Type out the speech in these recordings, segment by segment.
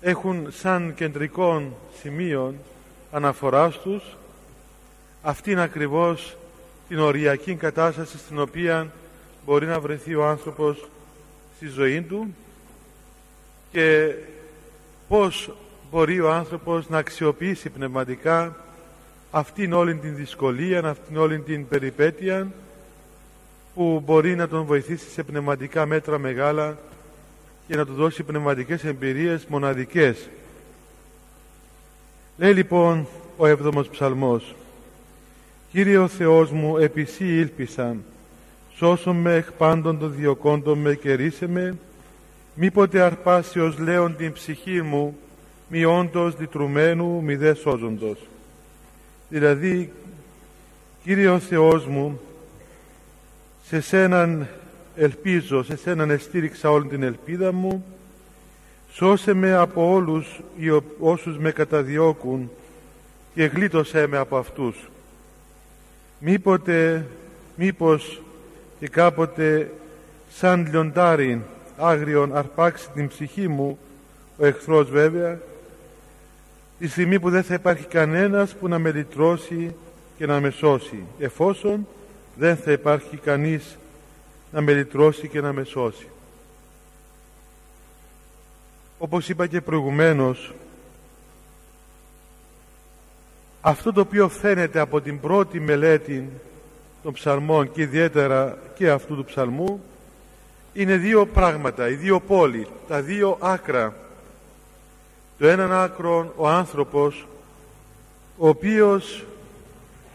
έχουν σαν κεντρικών σημείων αναφοράς τους αυτήν ακριβώς την οριακή κατάσταση στην οποία μπορεί να βρεθεί ο άνθρωπος στη ζωή του και πώς μπορεί ο άνθρωπος να αξιοποιήσει πνευματικά αυτήν όλη την δυσκολία, αυτήν όλη την περιπέτεια που μπορεί να τον βοηθήσει σε πνευματικά μέτρα μεγάλα και να του δώσει πνευματικές εμπειρίες μοναδικές. Λέει λοιπόν ο έβδομος ψαλμός «Κύριε ο Θεός μου, επί σύ ήλπισα, σώσον με εκ πάντων των διοκόντων με και ρίσε με, μήποτε αρπάσιος λέον την ψυχή μου, μη όντως λυτρουμένου μη δε σώζοντος». Δηλαδή, Κύριε ο Θεός μου, σε σέναν ελπίζω, σε σέναν εστήριξα όλη την ελπίδα μου, σώσε με από όλους όσους με καταδιώκουν και γλίτωσέ με από αυτούς. Μήποτε, μήπως και κάποτε σαν λιοντάρι άγριον αρπάξει την ψυχή μου, ο εχθρός βέβαια, τη στιγμή που δεν θα υπάρχει κανένας που να με λυτρώσει και να με σώσει, εφόσον δεν θα υπάρχει κανείς να με λυτρώσει και να με σώσει. Όπως είπα και προηγουμένως, αυτό το οποίο φαίνεται από την πρώτη μελέτη των ψαλμών και ιδιαίτερα και αυτού του ψαλμού είναι δύο πράγματα, οι δύο πόλοι, τα δύο άκρα. Το έναν άκρο ο άνθρωπος ο οποίος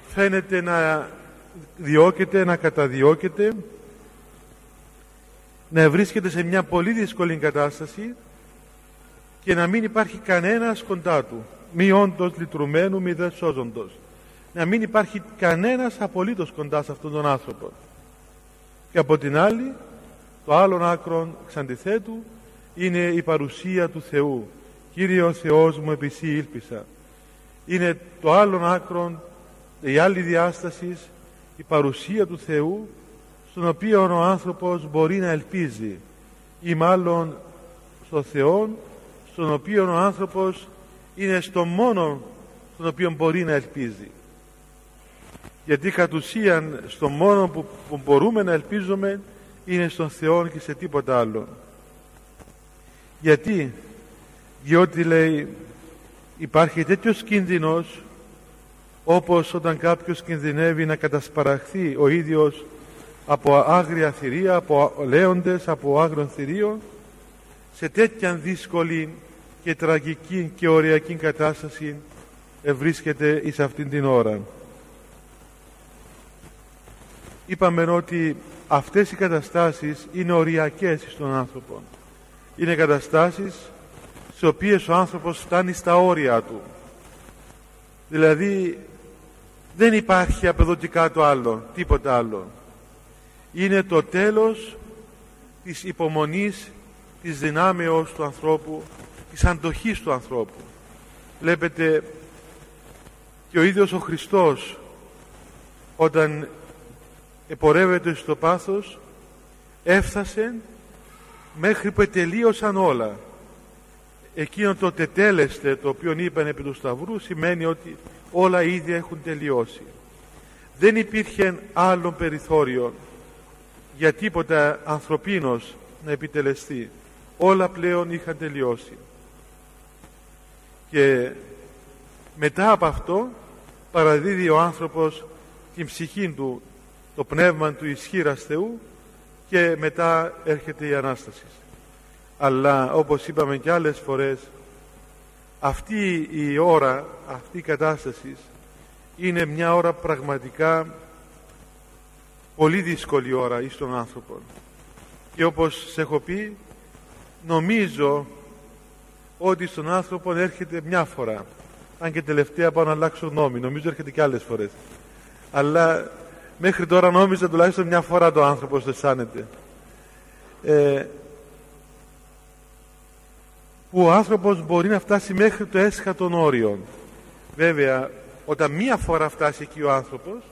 φαίνεται να διώκεται, να καταδιώκεται να βρίσκεται σε μια πολύ δύσκολη κατάσταση και να μην υπάρχει κανένας κοντά του μη όντως λυτρουμένου μη δε σώζοντος να μην υπάρχει κανένας απολύτως κοντά σε αυτόν τον άνθρωπο. Και από την άλλη το άλλον άκρο ξαντιθέτου είναι η παρουσία του Θεού. Κύριε ο Θεός μου επισή ήλπισα είναι το άλλον άκρο η άλλη διάστασης η παρουσία του Θεού στον οποίο ο άνθρωπος μπορεί να ελπίζει ή μάλλον στο Θεό στον οποίο ο άνθρωπος είναι στο μόνο στον οποίο μπορεί να ελπίζει. Γιατί κατ' ουσίαν στο μόνο που, που μπορούμε να ελπίζουμε είναι στον Θεό και σε τίποτα άλλο. Γιατί; Διότι λέει υπάρχει τέτοιος κίνδυνος όπως όταν κάποιος κινδυνεύει να κατασπαραχθεί ο ίδιος από άγρια θηρία, από λέοντες, από άγριον θηρίο σε τέτοια δύσκολη και τραγική και ωριακή κατάσταση βρίσκεται εις αυτήν την ώρα. Είπαμε ότι αυτές οι καταστάσεις είναι οριακές στον άνθρωπο. Είναι καταστάσεις σε οποίες ο άνθρωπος φτάνει στα όρια του. Δηλαδή δεν υπάρχει απεδοτικά το άλλο, τίποτα άλλο είναι το τέλος της υπομονής της δυνάμεως του ανθρώπου της αντοχής του ανθρώπου. Βλέπετε και ο ίδιος ο Χριστός όταν επορεύεται στο πάθος έφτασε μέχρι που τελείωσαν όλα. Εκείνο το τετέλεστε το οποίο είπαν επί του Σταυρού σημαίνει ότι όλα ήδη έχουν τελειώσει. Δεν υπήρχε άλλο περιθώριο για τίποτα ανθρωπίνος να επιτελεστεί. Όλα πλέον είχαν τελειώσει. Και μετά από αυτό παραδίδει ο άνθρωπος την ψυχή του το πνεύμα του ισχύρας Θεού και μετά έρχεται η Ανάσταση. Αλλά όπως είπαμε και άλλες φορές αυτή η ώρα αυτή η κατάσταση είναι μια ώρα πραγματικά πολύ δύσκολη ώρα εις τον άνθρωπο και όπως σε έχω πει νομίζω ότι στον άνθρωπο έρχεται μια φορά. Αν και τελευταία πάω να αλλάξω γνώμη νομίζω έρχεται και άλλες φορές. Αλλά μέχρι τώρα νόμιζα τουλάχιστον μια φορά το άνθρωπος το αισθάνεται. Ε, που ο άνθρωπος μπορεί να φτάσει μέχρι το έσχατον όριο βέβαια όταν μία φορά φτάσει εκεί ο άνθρωπος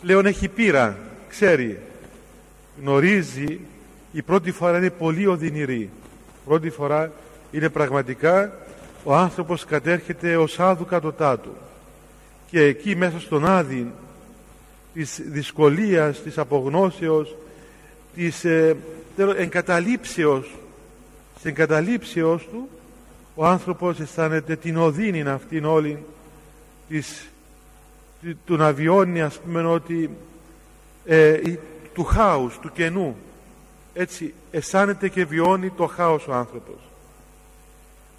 πλέον έχει πείρα, ξέρει, γνωρίζει, η πρώτη φορά είναι πολύ οδυνηρή. Πρώτη φορά είναι πραγματικά ο άνθρωπος κατέρχεται ως άδου κατωτάτου και εκεί μέσα στον άδει της δυσκολίας, της απογνώσεως, της ε, εγκαταλείψεως, της εγκαταλείψεως του ο άνθρωπος αισθάνεται την οδύνη αυτήν όλη της, του να βιώνει ας πούμε ότι ε, του χάους, του κενού. Έτσι αισθάνεται και βιώνει το χάος ο άνθρωπος.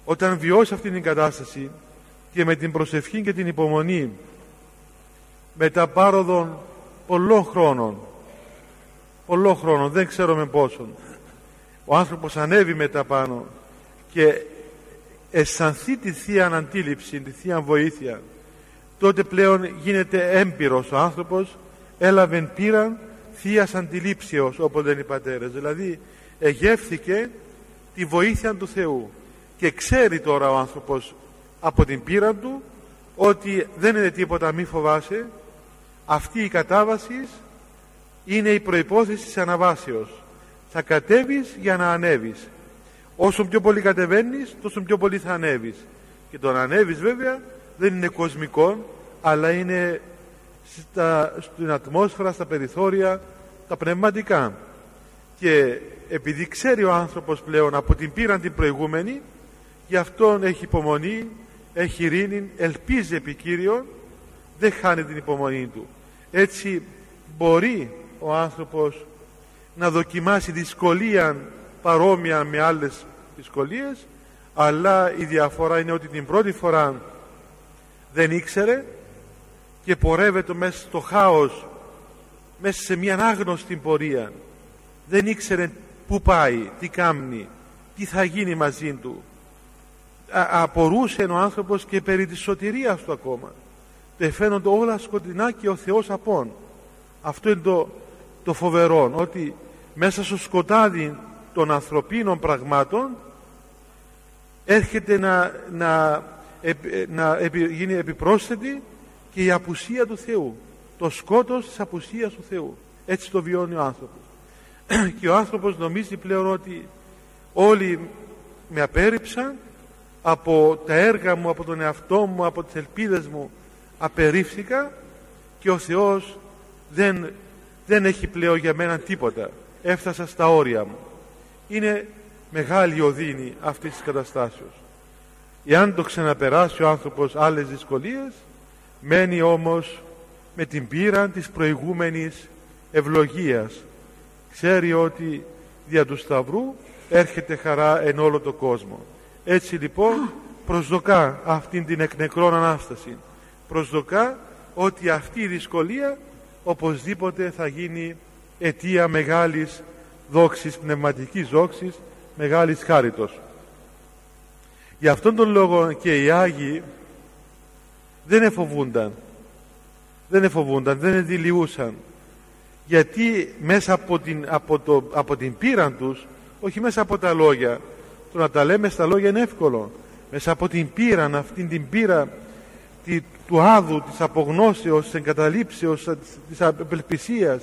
Όταν βιώσει αυτήν την κατάσταση και με την προσευχή και την υπομονή μετά πάροδον πολλών χρόνων πολλών χρόνων δεν ξέρω με πόσον ο άνθρωπος ανέβει μετά πάνω και αισθανθεί τη Θεία Αντίληψη, τη Θεία Βοήθεια τότε πλέον γίνεται έμπειρος ο άνθρωπος έλαβε πήραν Θείας Αντιλήψεως όπως λένε οι πατέρες. Δηλαδή εγεύθηκε τη βοήθεια του Θεού. Και ξέρει τώρα ο άνθρωπος από την πείρα του ότι δεν είναι τίποτα μη φοβάσαι. Αυτή η κατάβαση είναι η προϋπόθεση της αναβάσεως. Θα κατέβεις για να ανέβεις. Όσο πιο πολύ κατεβαίνεις τόσο πιο πολύ θα ανέβεις. Και το να ανέβεις βέβαια δεν είναι κοσμικό αλλά είναι στα, στην ατμόσφαιρα, στα περιθώρια τα πνευματικά. Και επειδή ξέρει ο άνθρωπος πλέον από την πείρα την προηγούμενη γι' αυτόν έχει υπομονή έχει ειρήνη, ελπίζει επί Κύριον δεν χάνει την υπομονή του. Έτσι μπορεί ο άνθρωπος να δοκιμάσει δυσκολία παρόμοια με άλλες δυσκολίες αλλά η διαφορά είναι ότι την πρώτη φορά δεν ήξερε και πορεύεται μέσα στο χάος μέσα σε μια άγνωστη πορεία. Δεν ήξερε πού πάει, τι κάνει τι θα γίνει μαζί του. Α, απορούσε ο άνθρωπος και περί της σωτηρίας του ακόμα. Το φαίνονται όλα σκοτεινά και ο Θεός απόν. Αυτό είναι το, το φοβερό ότι μέσα στο σκοτάδι των ανθρωπίνων πραγμάτων έρχεται να, να, να γίνει επιπρόσθετη και η απουσία του Θεού. Το σκότος της απουσίας του Θεού. Έτσι το βιώνει ο άνθρωπος. Και ο άνθρωπος νομίζει πλέον ότι όλοι με απέρριψαν από τα έργα μου, από τον εαυτό μου, από τις ελπίδες μου απερίφθηκα και ο Θεός δεν, δεν έχει πλέον για μένα τίποτα. Έφτασα στα όρια μου. Είναι μεγάλη οδύνη αυτής της καταστάσεως εάν το ξαναπεράσει ο άνθρωπος άλλες δυσκολίες μένει όμως με την πείρα της προηγούμενης ευλογίας. Ξέρει ότι δια του Σταυρού έρχεται χαρά εν όλο το κόσμο. Έτσι λοιπόν προσδοκά αυτήν την εκνεκρόν Ανάσταση. Προσδοκά ότι αυτή η δυσκολία οπωσδήποτε θα γίνει αιτία μεγάλης δόξης, πνευματικής δόξης, μεγάλης χάριτος. Γι' αυτόν τον λόγο και οι Άγιοι δεν εφοβούνταν, δεν εφοβούνταν, δεν εντυλιούσαν, γιατί μέσα από την, από, το, από την πείρα τους, όχι μέσα από τα λόγια, το να τα λέμε στα λόγια είναι εύκολο, μέσα από την πείρα, αυτήν την πείρα του άδου, της απογνώσεως, της εγκαταλείψεως, της απελπισίας,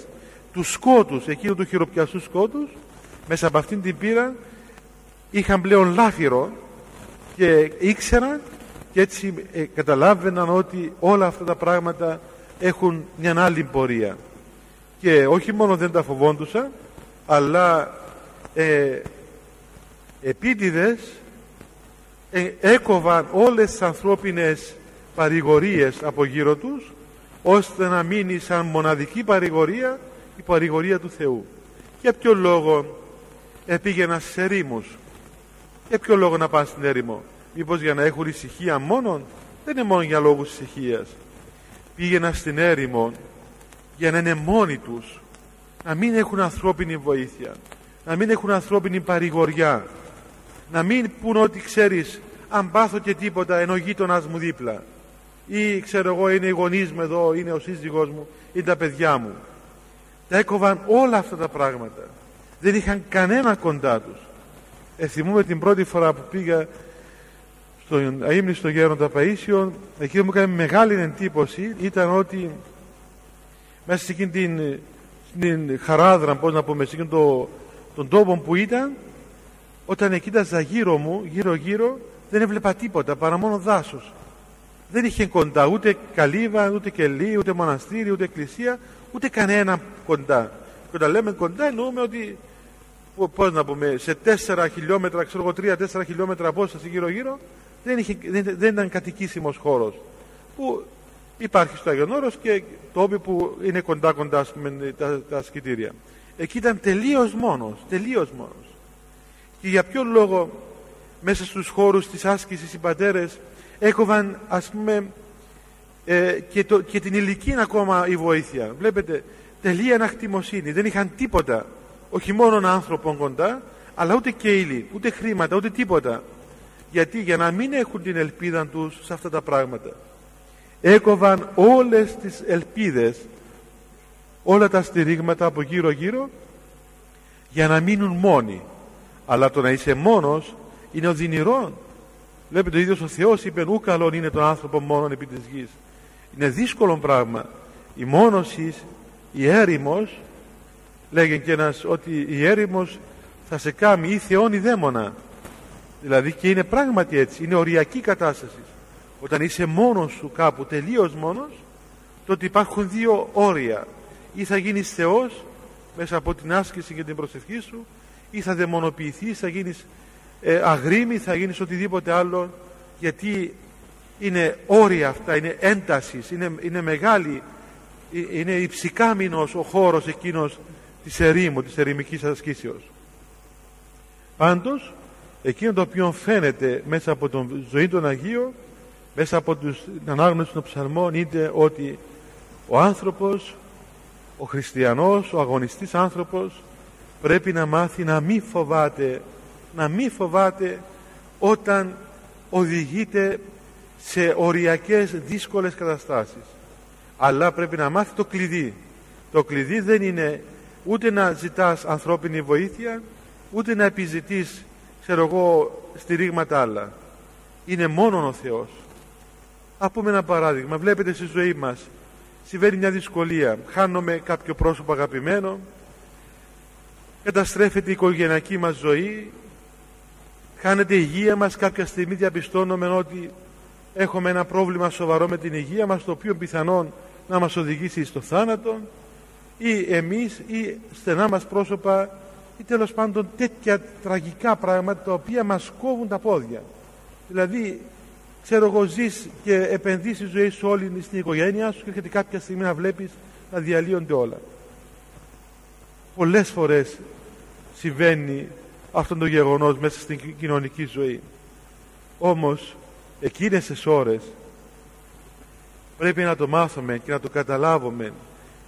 του σκότους, εκείνου του χειροπιαστού σκότους, μέσα από αυτήν την πείρα είχαν πλέον λάφυρο και ήξεραν και έτσι ε, καταλάβαιναν ότι όλα αυτά τα πράγματα έχουν μια άλλη πορεία. Και όχι μόνο δεν τα φοβόντουσαν αλλά ε, επίτηδες ε, έκοβαν όλες τις ανθρώπινες παρηγορίες από γύρω τους ώστε να μείνει σαν μοναδική παρηγορία η παρηγορία του Θεού. Για ποιο λόγο επήγαινα σε ερήμους για ποιο λόγο να πάνε στην έρημο; Μήπως για να έχουν ησυχία μόνον; Δεν είναι μόνο για λόγους ησυχίας. Πήγαινα στην έρημο για να είναι μόνοι τους. Να μην έχουν ανθρώπινη βοήθεια. Να μην έχουν ανθρώπινη παρηγοριά. Να μην πούν ότι ξέρεις αν πάθω και τίποτα ενώ γείτονας μου δίπλα. Ή ξέρω εγώ είναι οι γονείς μου εδώ είναι ο σύζυγός μου ή τα παιδιά μου. Τα έκοβαν όλα αυτά τα πράγματα. Δεν είχαν κανένα κοντά τους Εθιμούμε την πρώτη φορά που πήγα στον αείμνηστο γέροντα Παΐσιον εκεί μου έκανε μεγάλη εντύπωση ήταν ότι μέσα σε εκείνη την, την χαράδρα πώς να πούμε σε εκείνον το, τον τόπο που ήταν όταν κοίταζα γύρω μου, γύρω γύρω, δεν έβλεπα τίποτα παρά μόνο δάσος. Δεν είχε κοντά ούτε καλύβα, ούτε κελί, ούτε μοναστήρι, ούτε εκκλησία, ούτε κανένα κοντά. Και όταν λέμε κοντά εννοούμε ότι πώς να πούμε, σε 4 χιλιόμετρα, ξέρω εγώ 3-4 χιλιόμετρα απόσταση γύρω γύρω δεν, είχε, δεν, δεν ήταν κατοικήσιμος χώρος που υπάρχει στο Άγιον Όρος και τόποι που είναι κοντά κοντά πούμε, τα, τα σκητήρια. Εκεί ήταν τελείως μόνος, τελείως μόνος. Και για ποιο λόγο μέσα στους χώρους της άσκησης οι πατέρες έκοβαν ας πούμε ε, και, το, και την ηλικία ακόμα η βοήθεια. Βλέπετε, τελεία ανακτημοσύνη, δεν είχαν τίποτα όχι μόνο άνθρωπον κοντά αλλά ούτε ύλη, ούτε χρήματα, ούτε τίποτα. Γιατί; Για να μην έχουν την ελπίδα τους σε αυτά τα πράγματα. Έκοβαν όλες τις ελπίδες όλα τα στηρίγματα από γύρω γύρω για να μείνουν μόνοι. Αλλά το να είσαι μόνος είναι οδυνηρό βλέπετε ο ίδιος ο Θεός είπε ου καλόν είναι τον άνθρωπο μόνον επί της γης είναι δύσκολο πράγμα. Η μόνωση η έρημος λέγει και ένας ότι η έρημος θα σε κάνει ή θεόν ή δαίμονα. Δηλαδή και είναι πράγματι έτσι είναι οριακή κατάσταση. Όταν είσαι μόνος σου κάπου τελείως μόνος τότε υπάρχουν δύο όρια. Ή θα γίνεις Θεός μέσα από την άσκηση και την προσευχή σου ή θα δαιμονοποιηθείς θα γίνεις ε, αγρίμη θα γίνεις οτιδήποτε άλλο γιατί είναι όρια αυτά είναι έντασης είναι, είναι μεγάλη ε, είναι υψηκάμινος ο χώρος εκείνος της ερήμου, της ερημικής ασκήσεως. Πάντως, εκείνο το οποίο φαίνεται μέσα από τον ζωή των Αγίων, μέσα από τους, την ανάγνωση των ψαλμών, είναι ότι ο άνθρωπος, ο χριστιανός, ο αγωνιστής άνθρωπος, πρέπει να μάθει να μην φοβάται, να μην φοβάται όταν οδηγείται σε οριακές δύσκολες καταστάσεις. Αλλά πρέπει να μάθει το κλειδί. Το κλειδί δεν είναι ούτε να ζητάς ανθρώπινη βοήθεια ούτε να επιζητείς ξέρω εγώ στηρίγματα άλλα. Είναι μόνο ο Θεός. Α πούμε ένα παράδειγμα. Βλέπετε στη ζωή μας συμβαίνει μια δυσκολία. Χάνουμε κάποιο πρόσωπο αγαπημένο καταστρέφεται η οικογενειακή μας ζωή χάνεται η υγεία μας. Κάποια στιγμή διαπιστώνουμε ότι έχουμε ένα πρόβλημα σοβαρό με την υγεία μας το οποίο πιθανόν να μας οδηγήσει στο θάνατο ή εμείς ή στενά μας πρόσωπα ή τέλος πάντων τέτοια τραγικά πράγματα τα οποία μας κόβουν τα πόδια. Δηλαδή ξέρω εγώ ζεις και επενδύσεις τη ζωή σου όλη στην οικογένειά σου και έρχεται κάποια στιγμή να βλέπεις να διαλύονται όλα. Πολλές φορές συμβαίνει αυτό το γεγονός μέσα στην κοινωνική ζωή. Όμως εκείνες τις ώρες πρέπει να το μάθουμε και να το καταλάβουμε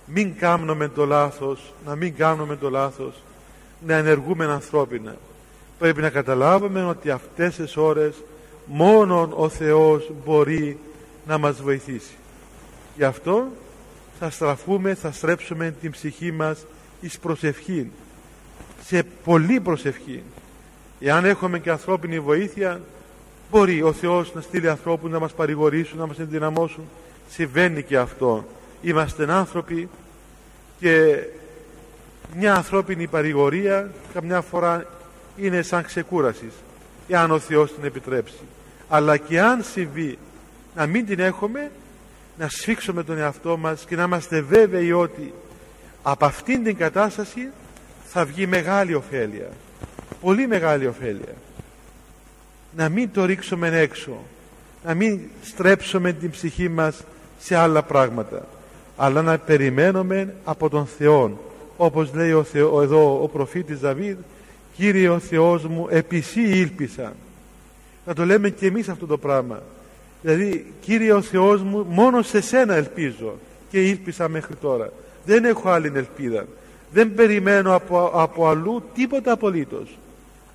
μην κάνουμε το λάθος, να μην κάνουμε το λάθος, να ενεργούμε ανθρώπινα. Πρέπει να καταλάβουμε ότι αυτές τις ώρες μόνον ο Θεός μπορεί να μας βοηθήσει. Γι' αυτό θα στραφούμε, θα στρέψουμε την ψυχή μας εις προσευχή, σε πολλή προσευχή. Εάν έχουμε και ανθρώπινη βοήθεια, μπορεί ο Θεός να στείλει ανθρώπους να μας παρηγορήσουν, να μας ενδυναμώσουν. Συμβαίνει και αυτό είμαστε άνθρωποι και μια ανθρώπινη παρηγορία καμιά φορά είναι σαν ξεκούρασης εάν ο Θεός την επιτρέψει. Αλλά και αν συμβεί να μην την έχουμε να σφίξουμε τον εαυτό μας και να είμαστε βέβαιοι ότι από αυτήν την κατάσταση θα βγει μεγάλη ωφέλεια πολύ μεγάλη ωφέλεια. Να μην το ρίξουμε έξω να μην στρέψουμε την ψυχή μας σε άλλα πράγματα αλλά να περιμένουμε από τον Θεό όπως λέει ο Θεό, εδώ ο προφήτης Δαβίδ Κύριε ο Θεός μου επισή ήλπισα να το λέμε και εμείς αυτό το πράγμα. Δηλαδή Κύριε ο Θεός μου μόνο σε σένα ελπίζω και ήλπισα μέχρι τώρα. Δεν έχω άλλη ελπίδα. Δεν περιμένω από, από αλλού τίποτα απολύτως.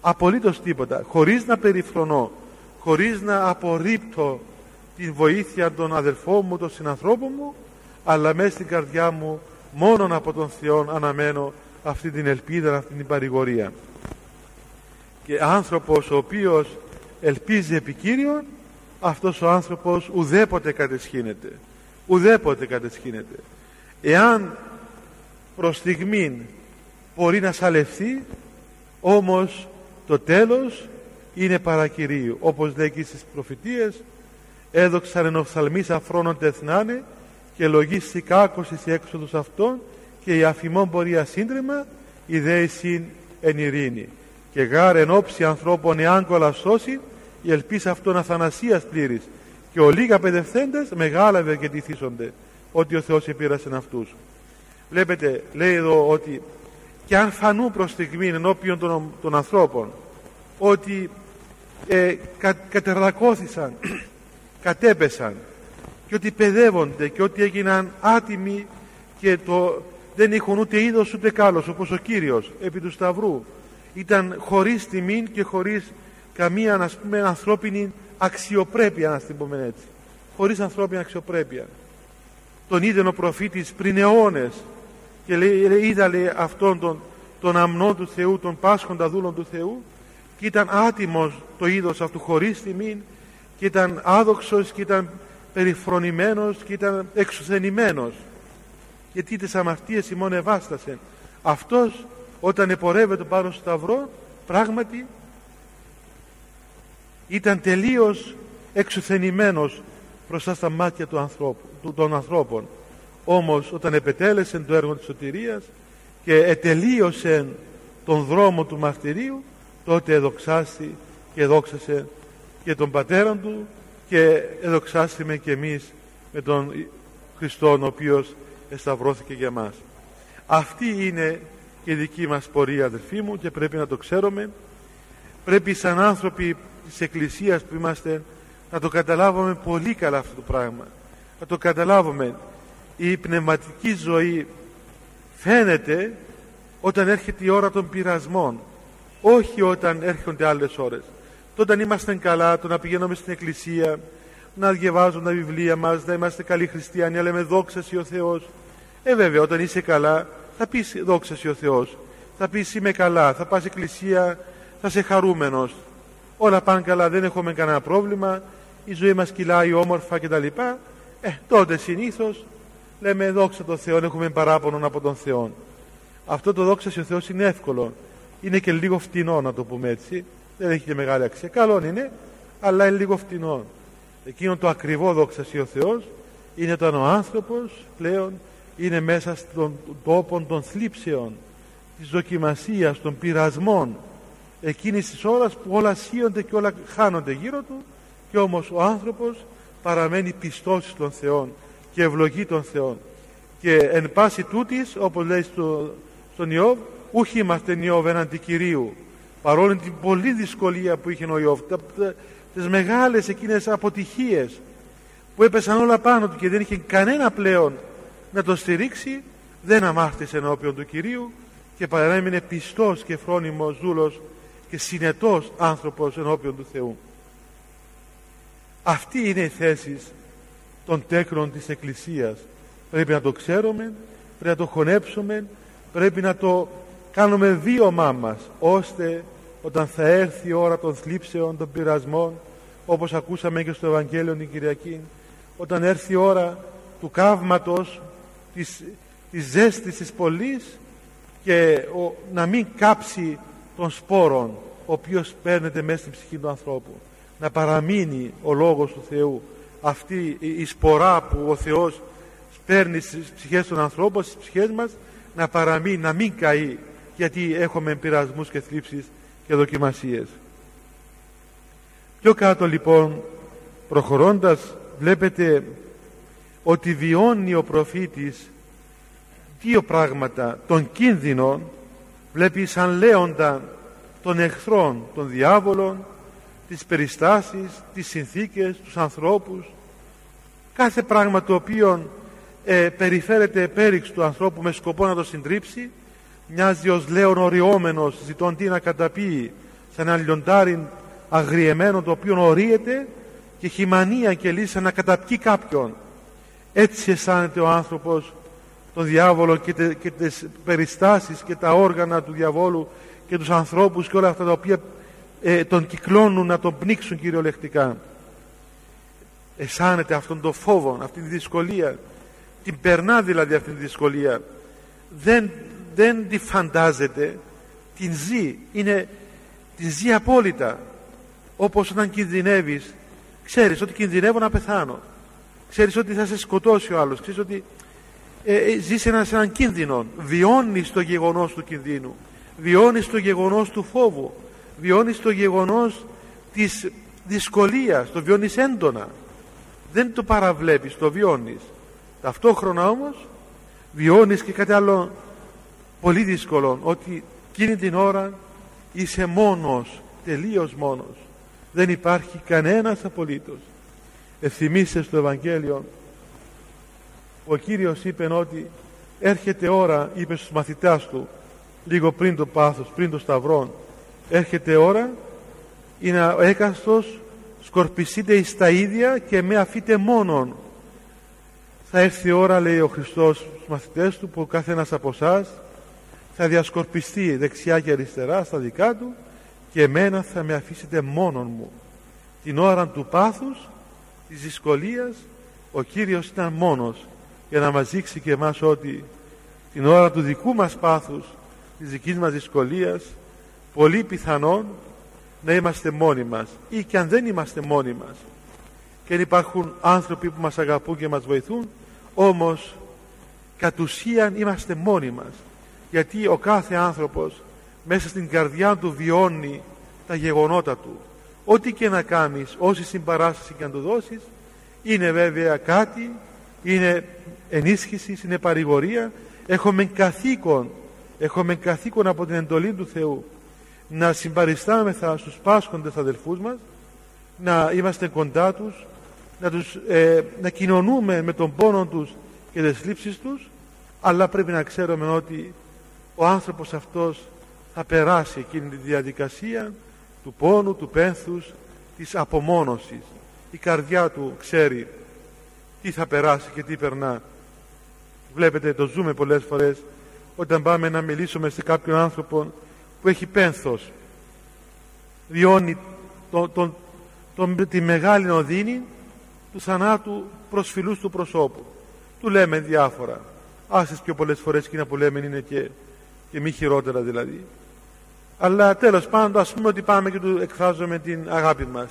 Απολύτως τίποτα. Χωρίς να περιφρονώ. Χωρίς να απορρίπτω την βοήθεια των αδελφών μου, των συνανθρώπων μου αλλά μέσα στην καρδιά μου μόνον από τον Θεό αναμένω αυτή την ελπίδα, αυτή την παρηγορία. Και άνθρωπος ο οποίος ελπίζει επί Κύριον αυτός ο άνθρωπος ουδέποτε κατεσχύνεται. Ουδέποτε κατεσχύνεται. Εάν προς στιγμήν μπορεί να σαλευθεί όμως το τέλος είναι παρακυρίου. Όπως λέει και στις προφητείες έδοξαν εν οφθαλμής αφρόνων τεθνάνε και λογίστη κάκος εις έξοδος αυτών και η αφημών πορεία σύντριμα η δέησιν εν ειρήνη. Και γάρ εν όψη ανθρώπων εάν κολασώσει η ελπίς αυτών αθανασίας πλήρης. Και ο λίγα παιδευθέντες μεγάλα ευεργετηθήσονται ότι ο Θεός επήρασε αυτούς. Βλέπετε λέει εδώ ότι και αν φανούν προς στιγμή ενώπιον των, των ανθρώπων ότι ε, κα, κατερδακώθησαν κατέπεσαν και ότι παιδεύονται και ότι έγιναν άτιμοι και το, δεν έχουν ούτε είδος ούτε κάλος όπως ο Κύριος επί του Σταυρού. Ήταν χωρίς τιμή και χωρίς καμία ας πούμε, ανθρώπινη αξιοπρέπεια να την πούμε έτσι. Χωρίς ανθρώπινη αξιοπρέπεια. Τον είδε ο προφήτης πριν αιώνες και λέει, είδα λέει, αυτόν τον, τον αμνό του Θεού τον πάσχοντα δούλον του Θεού και ήταν άτιμος το είδος αυτού χωρίς τιμή και ήταν άδοξος και ήταν περιφρονημένος και ήταν εξουθενημένος. Γιατί τις αμαρτίες ημών ευάστασε αυτός όταν επορεύεται πάνω στο σταυρό πράγματι ήταν τελείως εξουθενημένος μπροστά στα μάτια του ανθρώπου, των ανθρώπων. Όμως όταν επετέλεσε το έργο της σωτηρίας και ετελείωσε τον δρόμο του μαρτυρίου τότε εδοξάστη και δόξασε και τον πατέρα του και εδοξάστημε και εμείς με τον Χριστό ο οποίος εσταυρώθηκε για μας. Αυτή είναι και η δική μας πορεία αδελφοί μου και πρέπει να το ξέρουμε. Πρέπει σαν άνθρωποι της Εκκλησίας που είμαστε να το καταλάβουμε πολύ καλά αυτό το πράγμα. Να το καταλάβουμε. Η πνευματική ζωή φαίνεται όταν έρχεται η ώρα των πειρασμών όχι όταν έρχονται άλλες ώρες τότε είμαστε καλά το να πηγαίνουμε στην εκκλησία να διαβάζουμε τα βιβλία μας να είμαστε καλοί χριστιανοί να λέμε δόξα ο Θεός ε βέβαια όταν είσαι καλά θα πεις δόξα ο Θεός θα πεις είμαι καλά θα πας εκκλησία θα είσαι χαρούμενος. Όλα πάνε καλά δεν έχουμε κανένα πρόβλημα η ζωή μας κυλάει όμορφα κτλ ε τότε συνήθως λέμε δόξα τω Θεό έχουμε παράπονο από τον Θεό αυτό το δόξα ο Θεός είναι εύκολο. Είναι και λίγο φτηνό να το πούμε έτσι δεν έχει και μεγάλη αξία. Καλό είναι αλλά είναι λίγο φτηνό. Εκείνο το ακριβό δόξα ο Θεός. Είναι όταν ο άνθρωπος πλέον είναι μέσα στον τόπο των θλίψεων της δοκιμασίας, των πειρασμών. Εκείνης της ώρας που όλα σύονται και όλα χάνονται γύρω του και όμως ο άνθρωπος παραμένει πιστός στον Θεό και ευλογεί τον Θεό και εν πάση τούτης όπως λέει στο, στον Ιώβ ούχι είμαστε Ιώβ εναντί Κυρίου παρόλο την πολλή δυσκολία που είχε ο Ιώβ τις μεγάλες εκείνες αποτυχίες που έπεσαν όλα πάνω του και δεν είχε κανένα πλέον να το στηρίξει δεν αμάρτησε ενώπιον του Κυρίου και παρέμεινε πιστός και φρόνιμος δούλος και συνετός άνθρωπος ενώπιον του Θεού. Αυτή είναι η θέση των τέκνων της Εκκλησίας. Πρέπει να το ξέρουμε πρέπει να το χωνέψουμε πρέπει να το κάνουμε βίωμά μας ώστε όταν θα έρθει η ώρα των θλίψεων, των πειρασμών όπως ακούσαμε και στο Ευαγγέλιο την Κυριακή όταν έρθει η ώρα του καύματος της, της ζέστης της πολλής και ο, να μην κάψει των σπόρων ο οποίος παίρνεται μέσα στην ψυχή του ανθρώπου. Να παραμείνει ο Λόγος του Θεού. Αυτή η σπορά που ο Θεός παίρνει στις ψυχές των ανθρώπων στις ψυχές μας να παραμείνει, να μην καεί γιατί έχουμε πειρασμούς και θλίψεις και δοκιμασίες. Πιο κάτω λοιπόν προχωρώντας βλέπετε ότι βιώνει ο προφήτης δύο πράγματα. Τον κίνδυνο βλέπει σαν λέοντα των εχθρών των διάβολων τις περιστάσεις, τις συνθήκες, τους ανθρώπους. Κάθε πράγμα το οποίο ε, περιφέρεται επέριξ του ανθρώπου με σκοπό να το συντρίψει μοιάζει ως λέον οριόμενος ζητών τι να καταπεί σαν ένα λιοντάρι αγριεμένο το οποίο ορίεται και έχει μανία και λύσει να καταπιεί κάποιον. Έτσι αισθάνεται ο άνθρωπος τον διάβολο και, τε, και τις περιστάσεις και τα όργανα του διαβόλου και τους ανθρώπους και όλα αυτά τα οποία ε, τον κυκλώνουν να τον πνίξουν κυριολεκτικά. Αισθάνεται αυτόν τον φόβο αυτή τη δυσκολία. Την περνά δηλαδή αυτή τη δυσκολία. Δεν, δεν τη φαντάζεται την ζει είναι την ζει απόλυτα όπως όταν κινδυνεύεις ξέρεις ότι κινδυνεύω να πεθάνω. Ξέρεις ότι θα σε σκοτώσει ο άλλος ξέρεις ότι ε, ε ζεις ένα, σε έναν κίνδυνο. Βιώνεις το γεγονός του κινδύνου. Βιώνεις το γεγονός του φόβου. Βιώνεις το γεγονός της δυσκολίας. Το βιώνεις έντονα. Δεν το παραβλέπεις, το βιώνεις. Ταυτόχρονα όμως βιώνεις και κάτι άλλο πολύ δύσκολο ότι εκείνη την ώρα είσαι μόνος τελείως μόνος. Δεν υπάρχει κανένας απολύτως. Ευθυμίστε στο Ευαγγέλιο. Ο Κύριος είπε ότι έρχεται ώρα είπε στους μαθητάς του λίγο πριν το πάθος πριν το σταυρό έρχεται ώρα είναι ο έκαστος σκορπισείτε εις τα ίδια και με αφείτε μόνον. Θα έρθει η ώρα λέει ο Χριστός στους μαθητές του που κάθε ένας από εσάς θα διασκορπιστεί δεξιά και αριστερά στα δικά του και εμένα θα με αφήσετε μόνον μου. Την ώρα του πάθους της δυσκολίας ο Κύριος ήταν μόνος για να μας δείξει και εμάς ότι την ώρα του δικού μας πάθους της δικής μας δυσκολίας πολύ πιθανόν να είμαστε μόνοι μας ή και αν δεν είμαστε μόνοι μας. Και αν υπάρχουν άνθρωποι που μας αγαπούν και μας βοηθούν όμως κατ' ουσίαν είμαστε μόνοι μας γιατί ο κάθε άνθρωπος μέσα στην καρδιά του βιώνει τα γεγονότα του. Ό,τι και να κάνεις όση συμπαράσταση και να του δώσεις είναι βέβαια κάτι είναι ενίσχυση, είναι παρηγορία. Έχουμε καθήκον έχουμε καθήκον από την εντολή του Θεού να συμπαριστάμεθα στους πάσχοντες αδελφούς μας να είμαστε κοντά τους να, τους, ε, να κοινωνούμε με τον πόνο τους και τις λήψεις τους. Αλλά πρέπει να ξέρουμε ότι ο άνθρωπος αυτός θα περάσει εκείνη τη διαδικασία του πόνου, του πένθους, της απομόνωσης. Η καρδιά του ξέρει τι θα περάσει και τι περνά. Βλέπετε, το ζούμε πολλές φορές όταν πάμε να μιλήσουμε σε κάποιον άνθρωπο που έχει πένθος. Βιώνει τον, τον, τη μεγάλη οδύνη του θανάτου προσφυλούς του προσώπου. Του λέμε διάφορα. Άσες πιο πολλές φορές εκείνα που λέμε είναι και, και μη χειρότερα δηλαδή. Αλλά τέλος πάντων ας πούμε ότι πάμε και του εκφράζουμε την αγάπη μας.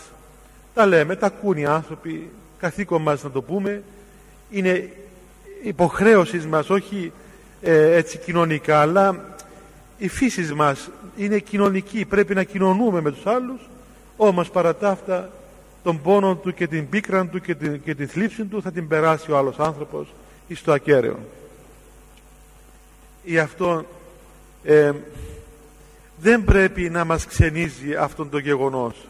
Τα λέμε, τα ακούν οι άνθρωποι, καθήκον μας να το πούμε. Είναι υποχρέωσης μας, όχι ε, έτσι κοινωνικά, αλλά η φύση μας είναι κοινωνική, πρέπει να κοινωνούμε με τους άλλους, όμως παρά τα αυτά τον πόνο του και την πίκρα του και την, και θλίψη του θα την περάσει ο άλλος άνθρωπος εις το ακέραιο. Γι' αυτό ε, δεν πρέπει να μας ξενίζει αυτόν το γεγονός.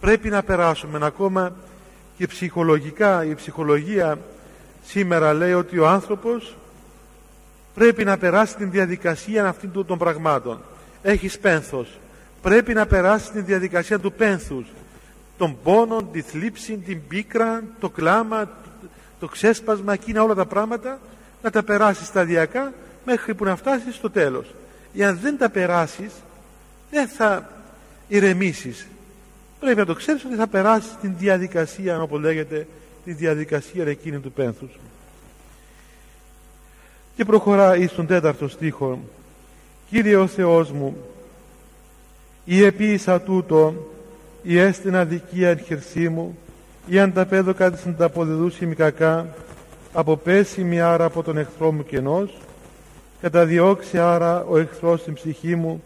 Πρέπει να περάσουμε ακόμα και ψυχολογικά, η ψυχολογία σήμερα λέει ότι ο άνθρωπος πρέπει να περάσει την διαδικασία αυτήν των πραγμάτων. Έχεις πένθος. Πρέπει να περάσει την διαδικασία του πένθους. Τον πόνο, τη θλίψη, την πίκρα, το κλάμα, το ξέσπασμα, εκείνα όλα τα πράγματα να τα περάσεις σταδιακά μέχρι που να φτάσεις στο τέλος. Αν δεν τα περάσεις δεν θα ηρεμήσεις. Πρέπει να το ξέρεις ότι θα περάσεις την διαδικασία, όπως λέγεται, τη διαδικασία εκείνη του πένθους. Και προχωράει στον τέταρτο στίχο. Κύριε ο Θεός μου, η επίησα τούτο, η έστειν αδικία εν μου, ή αν τα πέδω κάτι στην τα μη κακά, αποπέσει άρα από τον εχθρό μου κενός, καταδιώξει άρα ο εχθρός στην ψυχή μου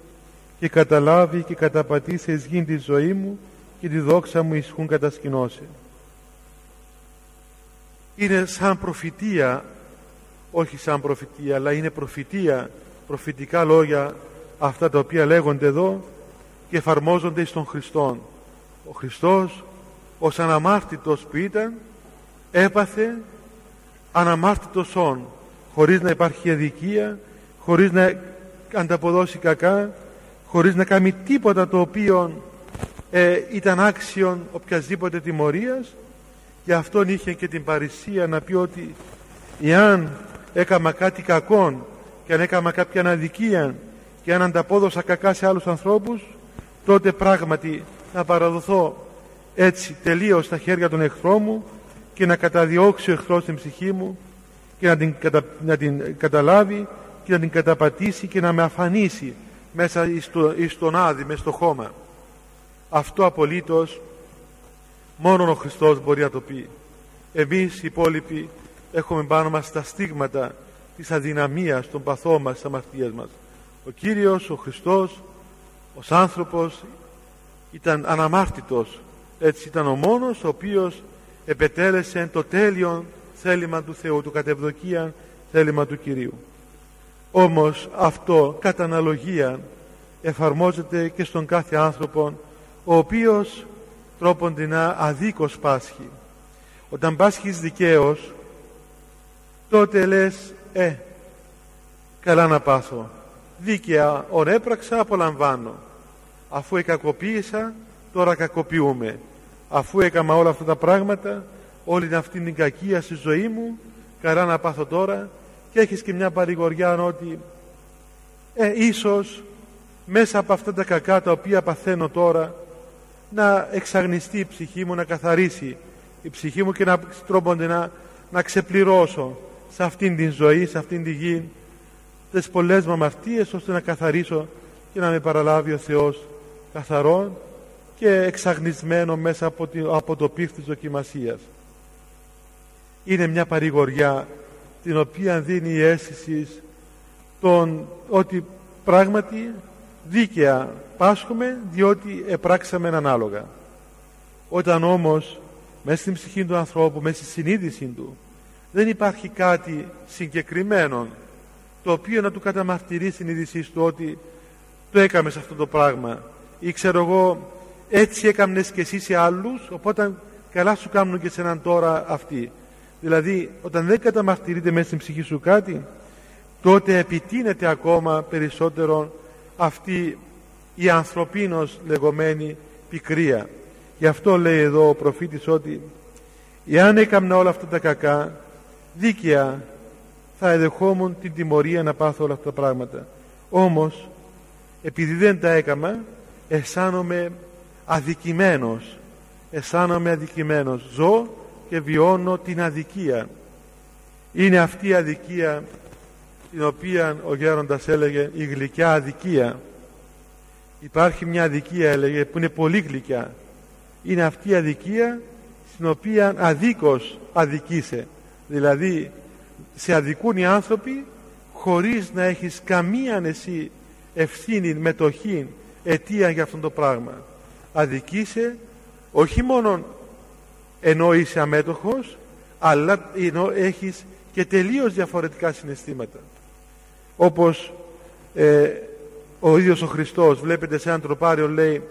και καταλάβει και καταπατήσει εις τη ζωή μου και τη δόξα μου ισχούν κατασκηνώσει. Είναι σαν προφητεία, όχι σαν προφητεία, αλλά είναι προφητεία, προφητικά λόγια αυτά τα οποία λέγονται εδώ και εφαρμόζονται στον Χριστό. Ο Χριστός ως αναμάρτητος που ήταν έπαθε αναμάρτητος όν χωρίς να υπάρχει αδικία χωρίς να ανταποδώσει κακά χωρίς να κάνει τίποτα το οποίο ε, ήταν άξιον οποιασδήποτε τιμωρίας. Και αυτόν είχε και την παρησία να πει ότι εάν έκαμα κάτι κακόν και αν έκαμα κάποια αδικία και αν ανταπόδωσα κακά σε άλλους ανθρώπους τότε πράγματι να παραδοθώ έτσι τελείως στα χέρια των εχθρών μου και να καταδιώξει ο εχθρός την ψυχή μου και να την, να την καταλάβει και να την καταπατήσει και να με αφανίσει μέσα εις, το, εις τον άδη, μέσα στο χώμα. αυτό απολύτως μόνο ο Χριστός μπορεί να το πει. Εμείς οι υπόλοιποι έχουμε πάνω μας τα στίγματα της αδυναμίας των παθών μας, της αμαρτίας μας. Ο Κύριος, ο Χριστός ως άνθρωπος ήταν αναμάρτητος. Έτσι ήταν ο μόνος ο οποίος επετέλεσε το τέλειο θέλημα του Θεού, του κατευδοκία θέλημα του Κυρίου. Όμως αυτό κατά αναλογία εφαρμόζεται και στον κάθε άνθρωπο ο οποίος τρόποντινά αδίκως πάσχει. Όταν πάσχεις δικαίως τότε λες «Ε, καλά να πάθω, δίκαια ορέπραξα απολαμβάνω, αφού εκακοποίησα τώρα κακοποιούμε, αφού έκαμα όλα αυτά τα πράγματα όλη αυτή την κακία στη ζωή μου καλά να πάθω τώρα και έχεις και μια παρηγοριά ότι ε, ίσως μέσα από αυτά τα κακά τα οποία παθαίνω τώρα να εξαγνιστεί η ψυχή μου, να καθαρίσει η ψυχή μου και να τρόπονται να, να ξεπληρώσω σε αυτήν την ζωή, σε αυτήν την γη τις πολλές μου αμαρτίες ώστε να καθαρίσω και να με παραλάβει ο Θεός καθαρόν και εξαγνισμένο μέσα από, από το πίφ της δοκιμασίας είναι μια παρηγοριά την οποία δίνει η αίσθηση των, ότι πράγματι δίκαια πάσχουμε διότι επράξαμε ανάλογα. Όταν όμως μέσα στην ψυχή του ανθρώπου, μέσα στη συνείδηση του δεν υπάρχει κάτι συγκεκριμένο το οποίο να του καταμαρτυρεί η συνείδησή του ότι το έκαμε σε αυτό το πράγμα ή ξέρω εγώ έτσι έκαμνες και εσύ σε άλλους οπότε καλά σου κάνουν και σε έναν τώρα αυτοί Δηλαδή όταν δεν καταμαρτυρείται μέσα στην ψυχή σου κάτι τότε επιτείνεται ακόμα περισσότερο αυτή η ανθρωπίνος λεγόμενη πικρία. Γι' αυτό λέει εδώ ο προφήτης ότι εάν έκαμνα όλα αυτά τα κακά δίκαια θα εδεχόμουν την τιμωρία να πάθω όλα αυτά τα πράγματα. Όμως επειδή δεν τα έκαμα αισθάνομαι αδικημένος αισθάνομαι αδικημένος ζω και βιώνω την αδικία. Είναι αυτή η αδικία την οποία ο γέροντας έλεγε η γλυκιά αδικία. Υπάρχει μια αδικία έλεγε που είναι πολύ γλυκιά. Είναι αυτή η αδικία στην οποία αδίκως αδικήσε. Δηλαδή σε αδικούν οι άνθρωποι χωρίς να έχεις καμία εσύ ευθύνη, μετοχή, αιτία για αυτό το πράγμα. Αδικήσε όχι μόνο ενώ είσαι αμέτωχος αλλά ενώ έχεις και τελείως διαφορετικά συναισθήματα. Όπως ε, ο ίδιος ο Χριστός βλέπετε σε ένα τροπάριο λέει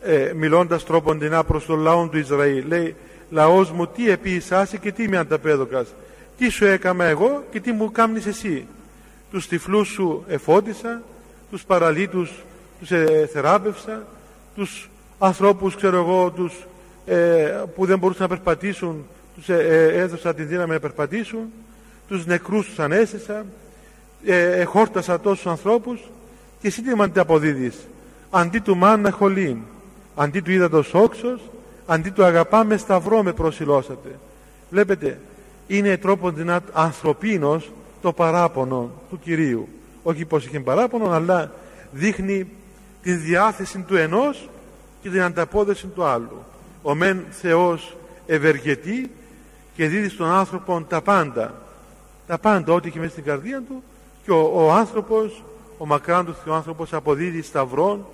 ε, μιλώντας τρόποντινά προς τον λαό του Ισραήλ λέει λαός μου τι επίσης και τι με ανταπέδοκας. Τι σου έκαμα εγώ και τι μου κάμνεις εσύ. Τους τυφλούς σου εφώτισα τους παραλίτους τους ε, θεράπευσα τους ανθρώπους ξέρω εγώ τους ε, που δεν μπορούσαν να περπατήσουν τους ε, ε, έδωσα τη δύναμη να περπατήσουν τους νεκρούς τους ανέστησα ε, χόρτασα τόσους ανθρώπους και εσύ τι μου αποδίδεις αντί του μάνα χολήν αντί του ύδατος όξος αντί του αγαπάμε σταυρό με προσιλώσατε βλέπετε είναι τρόπο δυνατ ανθρωπίνος το παράπονο του Κυρίου. Όχι πως είχε παράπονο αλλά δείχνει τη διάθεση του ενός και την ανταπόδοση του άλλου ο μεν Θεός ευεργετεί και δίδει στον άνθρωπο τα πάντα. Τα πάντα ό,τι έχει μέσα στην καρδία του και ο, ο άνθρωπος ο μακράν του άνθρωπος αποδίδει σταυρών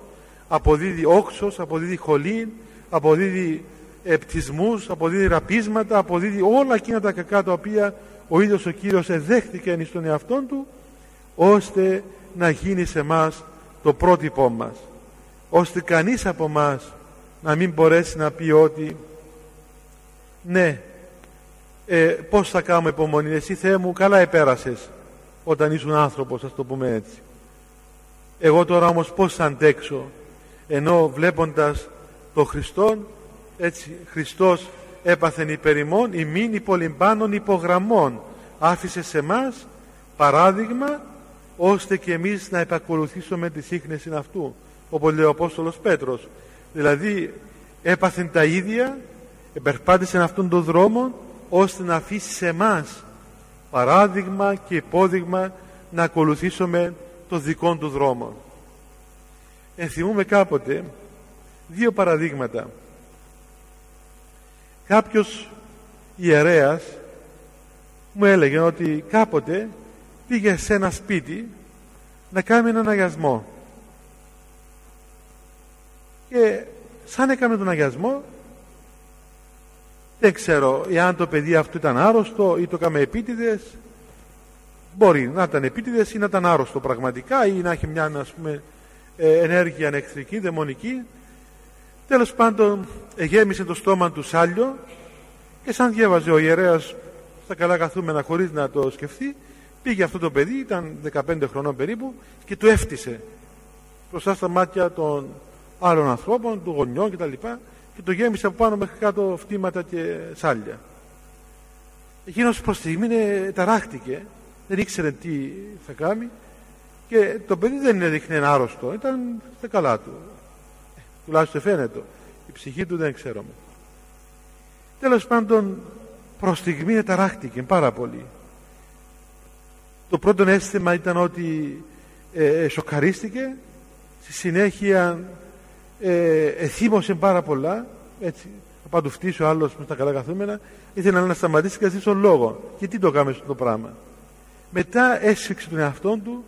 αποδίδει όξος, αποδίδει χολήν αποδίδει επτισμούς αποδίδει ραπίσματα αποδίδει όλα εκείνα τα κακά τα οποία ο ίδιος ο Κύριος εδέχθηκε στον εαυτόν του ώστε να γίνει σε μας το πρότυπό μας. Ώστε κανείς από μας να μην μπορέσει να πει ότι ναι ε, πως θα κάνουμε υπομονή εσύ Θεέ μου καλά επέρασες όταν ήσουν άνθρωπος ας το πούμε έτσι. Εγώ τώρα όμως πως θα αντέξω ενώ βλέποντας το Χριστόν έτσι Χριστός έπαθεν υπερημών ημίν υπολυμπάνων υπογραμμών άφησε σε μας παράδειγμα ώστε και εμείς να επακολουθήσουμε τη σύχνεση αυτού όπως λέει ο Απόστολος Πέτρος δηλαδή έπαθεν τα ίδια επερπάτησαν αυτόν τον δρόμο ώστε να αφήσει σε εμάς παράδειγμα και υπόδειγμα να ακολουθήσουμε το δικό του δρόμο. Ενθυμούμε κάποτε δύο παραδείγματα. Κάποιος ιερέας μου έλεγε ότι κάποτε πήγε σε ένα σπίτι να κάνει έναν αγιασμό και σαν έκαμε τον αγιασμό δεν ξέρω εάν το παιδί αυτό ήταν άρρωστο ή το έκαμε επίτηδες. Μπορεί να ήταν επίτηδες ή να ήταν άρρωστο πραγματικά ή να έχει μια ας πούμε, ε, ενέργεια ανεχθρική, δαιμονική. Τέλος πάντων γέμισε το στόμα του σάλιο και σαν διέβαζε ο ιερέας στα καλά καθούμενα χωρίς να το σκεφτεί πήγε αυτό το παιδί, ήταν 15 χρονών περίπου και του έφτισε μπροστά στα μάτια των άλλων ανθρώπων, του γονιών κτλ. Και, και το γέμισε από πάνω μέχρι κάτω φτύματα και σάλια. Εκείνος προς τη στιγμή ταράχτηκε, δεν ήξερε τι θα κάνει και το παιδί δεν έδειχνε άρρωστο, ήταν στα καλά του. Ε, τουλάχιστον φαίνεται. Η ψυχή του δεν ξέρουμε. Τέλος πάντων προς στιγμή ταράχτηκε πάρα πολύ. Το πρώτο αίσθημα ήταν ότι ε, ε, σοκαρίστηκε, στη συνέχεια ε, εθύμωσε πάρα πολλά, έτσι, θα παντουφτήσει ο άλλος με τα καλά καθούμενα, ήθελε να σταματήσει και τον λόγος. Γιατί το κάνουμε αυτό το πράγμα. Μετά έσφιξε τον εαυτό του,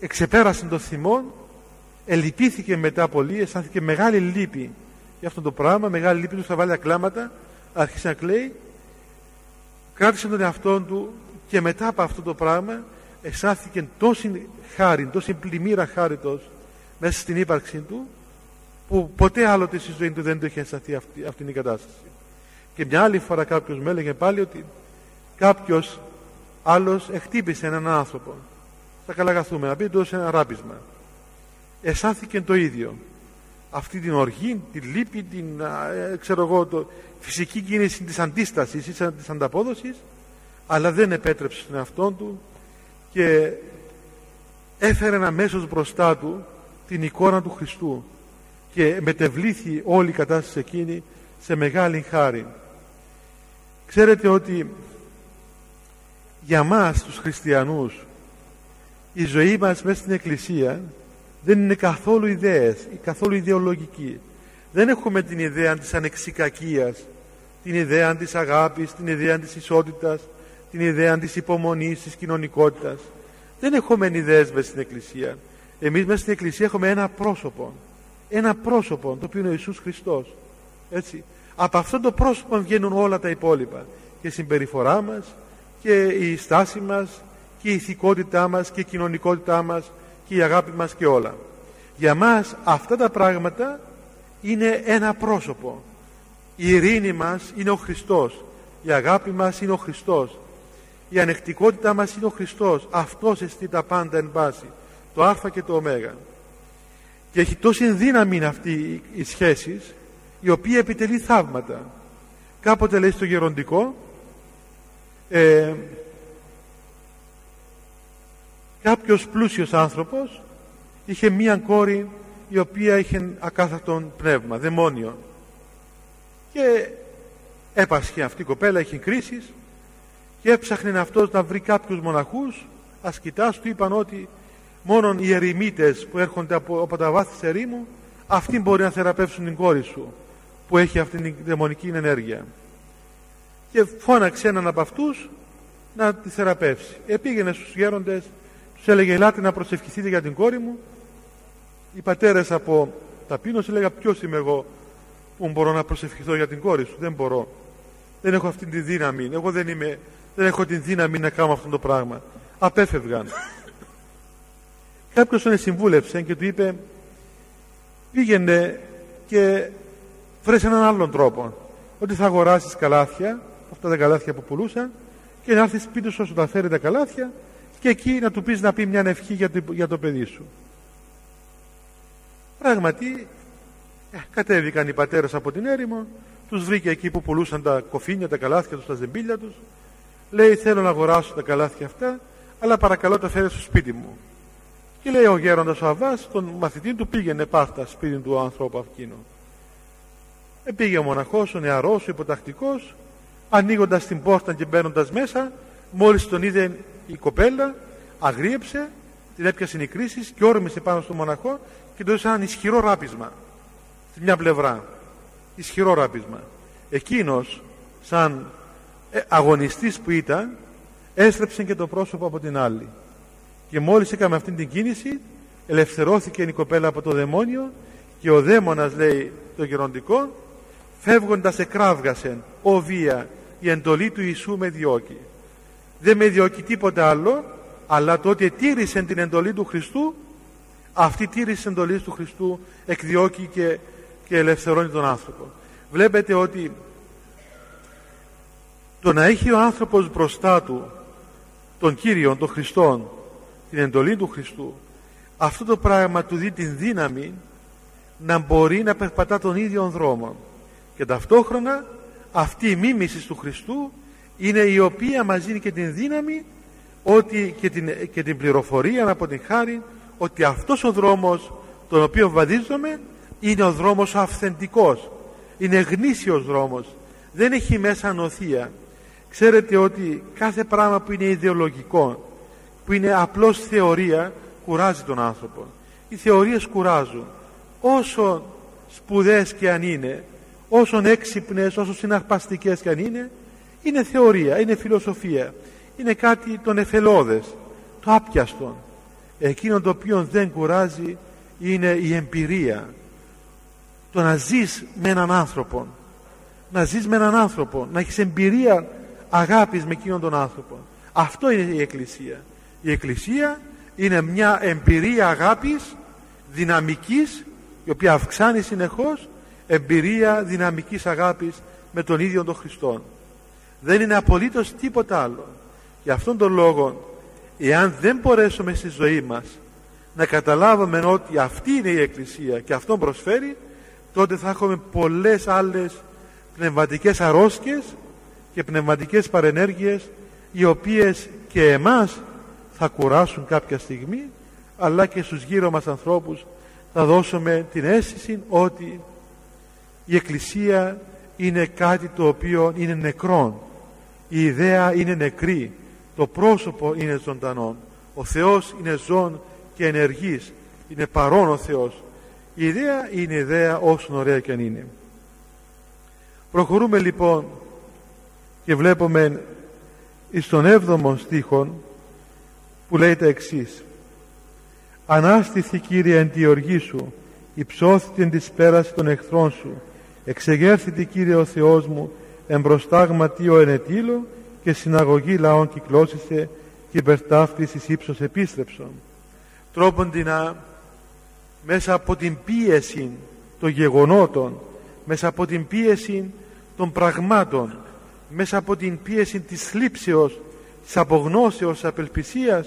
εξεπέρασε τον θυμό, ελυπήθηκε μετά πολύ, αισθάνθηκε μεγάλη λύπη για αυτό το πράγμα, μεγάλη λύπη του, θα βάλει ακλάματα, άρχισε να κλαίει, κράτησε τον εαυτό του και μετά από αυτό το πράγμα αισθάνθηκε τόση χάρη, τόση πλημμύρα χάριτος μέσα στην ύπαρξή του που ποτέ άλλοτε στη ζωή του δεν το είχε αισθανθεί αυτή, αυτή η κατάσταση. Και μια άλλη φορά κάποιος με έλεγε πάλι ότι κάποιος άλλος εκτύπησε έναν άνθρωπο στα καλαγαθούμενα, πει του ένα ράπισμα. Αισθάνθηκε το ίδιο. Αυτή την οργή, την λύπη, την ε, ξέρω εγώ, το, φυσική κίνηση της αντίστασης ή της ανταπόδοσης αλλά δεν επέτρεψε στον εαυτό του και έφερε αμέσως μπροστά του την εικόνα του Χριστού και μετεβλήθη όλη η κατάσταση εκείνη σε μεγάλη χάρη. Ξέρετε ότι για μας τους χριστιανούς η ζωή μας μέσα στην Εκκλησία δεν είναι καθόλου ιδέες ή καθόλου ιδεολογική. Δεν έχουμε την ιδέα της ανεξικακίας, την ιδέα της αγάπης, την ιδέα της ισότητας, την ιδέα της υπομονής, της κοινωνικότητας. Δεν έχουμε ιδέες μέσα στην Εκκλησία. Εμείς μέσα στην Εκκλησία έχουμε ένα πρόσωπο. Ένα πρόσωπο, το οποίο είναι ο Ιησούς Χριστός. Έτσι. Από αυτό το πρόσωπο βγαίνουν όλα τα υπόλοιπα. Και η συμπεριφορά μας, και η στάση μας, και η ηθικότητά μας, και η κοινωνικότητά μας, και η αγάπη μας και όλα. Για μας αυτά τα πράγματα είναι ένα πρόσωπο. Η ειρήνη μας είναι ο Χριστός. Η αγάπη μας είναι ο Χριστός η ανεκτικότητά μας είναι ο Χριστός αυτός εστί τα πάντα εν πάση το α και το ω και έχει τόση δύναμη αυτή η σχέση η οποία επιτελεί θαύματα. Κάποτε λέει στο γεροντικό ε, κάποιος πλούσιος άνθρωπος είχε μία κόρη η οποία είχε ακάθαρτον πνεύμα, δαιμόνιο. Και έπασχε αυτή η κοπέλα, είχε κρίσεις και έψαχνε αυτός να βρει κάποιους μοναχούς ασκητάς του είπαν ότι μόνον οι ερημίτες που έρχονται από, από τα βάθη της ερήμου αυτοί μπορεί να θεραπεύσουν την κόρη σου που έχει αυτήν την δαιμονική ενέργεια. Και φώναξε έναν από αυτούς να τη θεραπεύσει. Επήγαινε στους γέροντες τους έλεγε ελάτε να προσευχηθείτε για την κόρη μου οι πατέρες από ταπείνωση έλεγα ποιος είμαι εγώ που μπορώ να προσευχηθώ για την κόρη σου; Δεν μπορώ. Δεν έχω αυτή τη δύναμη. Εγώ δεν είμαι δεν έχω την δύναμη να κάνω αυτό το πράγμα. Απέφευγαν. Κάποιος τον συμβούλεψε και του είπε πήγαινε και βρες έναν άλλον τρόπο. Ότι θα αγοράσεις καλάθια, αυτά τα καλάθια που πουλούσαν και να έρθεις σπίτι σου όσο τα φέρει τα καλάθια και εκεί να του πεις να πει μια ευχή για το, για το παιδί σου. Πράγματι, ε, κατέβηκαν οι πατέρες από την έρημο, τους βρήκε εκεί που πουλούσαν τα κοφίνια, τα καλάθια τους, τα ζεμπίλια τους λέει θέλω να αγοράσω τα καλάθια αυτά αλλά παρακαλώ τα φέρε στο σπίτι μου και λέει ο γέροντας ο Αβάς τον μαθητή του πήγαινε πάρτα σπίτι του ανθρώπου εκείνο ε, πήγε ο μοναχός, ο νεαρός, ο υποτακτικός ανοίγοντας την πόρτα και μπαίνοντας μέσα μόλις τον είδε η κοπέλα αγρίεψε την έπιασε η κρίση και όρμησε πάνω στον μοναχό και του έδωσε ένα ισχυρό ράπισμα. Στη μια πλευρά ισχυρό ράπισμα. Εκείνος σαν ε, αγωνιστής που ήταν έστρεψε και το πρόσωπο από την άλλη και μόλις έκαμε αυτή την κίνηση ελευθερώθηκε η κοπέλα από το δαιμόνιο και ο δαίμονας λέει το γεροντικό φεύγοντας εκράβγασεν ο βία η εντολή του Ιησού με διώκει δεν με διώκει τίποτα άλλο αλλά το ότι τήρησε την εντολή του Χριστού αυτή τήρηση την εντολής του Χριστού εκδιώκει και, και ελευθερώνει τον άνθρωπο. Βλέπετε ότι το να έχει ο άνθρωπος μπροστά του τον Κύριον, τον Χριστόν την εντολή του Χριστού αυτό το πράγμα του δει την δύναμη να μπορεί να περπατά τον ίδιο δρόμο. Και ταυτόχρονα αυτή η μίμηση του Χριστού είναι η οποία μας δίνει και την δύναμη ότι και την, και την πληροφορία από την χάρη ότι αυτός ο δρόμος τον οποίο βαδίζομαι είναι ο δρόμος ο αυθεντικός. Είναι γνήσιος δρόμος. Δεν έχει μέσα νοθεία. Ξέρετε ότι κάθε πράγμα που είναι ιδεολογικό που είναι απλώς θεωρία κουράζει τον άνθρωπο. Οι θεωρίες κουράζουν. Όσο σπουδές και αν είναι όσο έξυπνες, όσο συναρπαστικές και αν είναι είναι θεωρία, είναι φιλοσοφία. Είναι κάτι τον εφελώδες το άπιαστον. Εκείνο το οποίο δεν κουράζει είναι η εμπειρία. Το να ζεις με έναν άνθρωπο. Να ζεις με έναν άνθρωπο. Να έχεις εμπειρία αγάπης με εκείνον τον άνθρωπο. Αυτό είναι η Εκκλησία η Εκκλησία είναι μια εμπειρία αγάπης δυναμικής η οποία αυξάνει συνεχώς εμπειρία δυναμικής αγάπης με τον ίδιο τον Χριστό. Δεν είναι απολύτως τίποτα άλλο. Για αυτόν τον λόγο εάν δεν μπορέσουμε στη ζωή μας να καταλάβουμε ότι αυτή είναι η Εκκλησία και αυτό προσφέρει τότε θα έχουμε πολλές άλλες πνευματικές αρρώσκες και πνευματικές παρενέργειες οι οποίες και εμάς θα κουράσουν κάποια στιγμή αλλά και στους γύρω μας ανθρώπους θα δώσουμε την αίσθηση ότι η Εκκλησία είναι κάτι το οποίο είναι νεκρό η ιδέα είναι νεκρή. Το πρόσωπο είναι ζωντανό. Ο Θεός είναι ζών και ενεργής. Είναι παρόν ο Θεός. Η ιδέα είναι ιδέα όσο ωραία και αν είναι. Προχωρούμε λοιπόν και βλέπουμε στον έβδομο στίχον που λέει τα εξής. Ανάστηθη Κύριε εν τη οργή σου υψώθη εν της πέραση των εχθρών σου. Εξεγέρθητη Κύριε ο Θεός μου εμπροστάγματι ο ενετήλο και συναγωγή λαών κυκλώσισε και υπερτάφτης ύψος επίστρεψον τρόποντινα μέσα από την πίεση των γεγονότων μέσα από την πίεση των πραγμάτων μέσα από την πίεση της θλίψεως της απογνώσεως της απελπισίας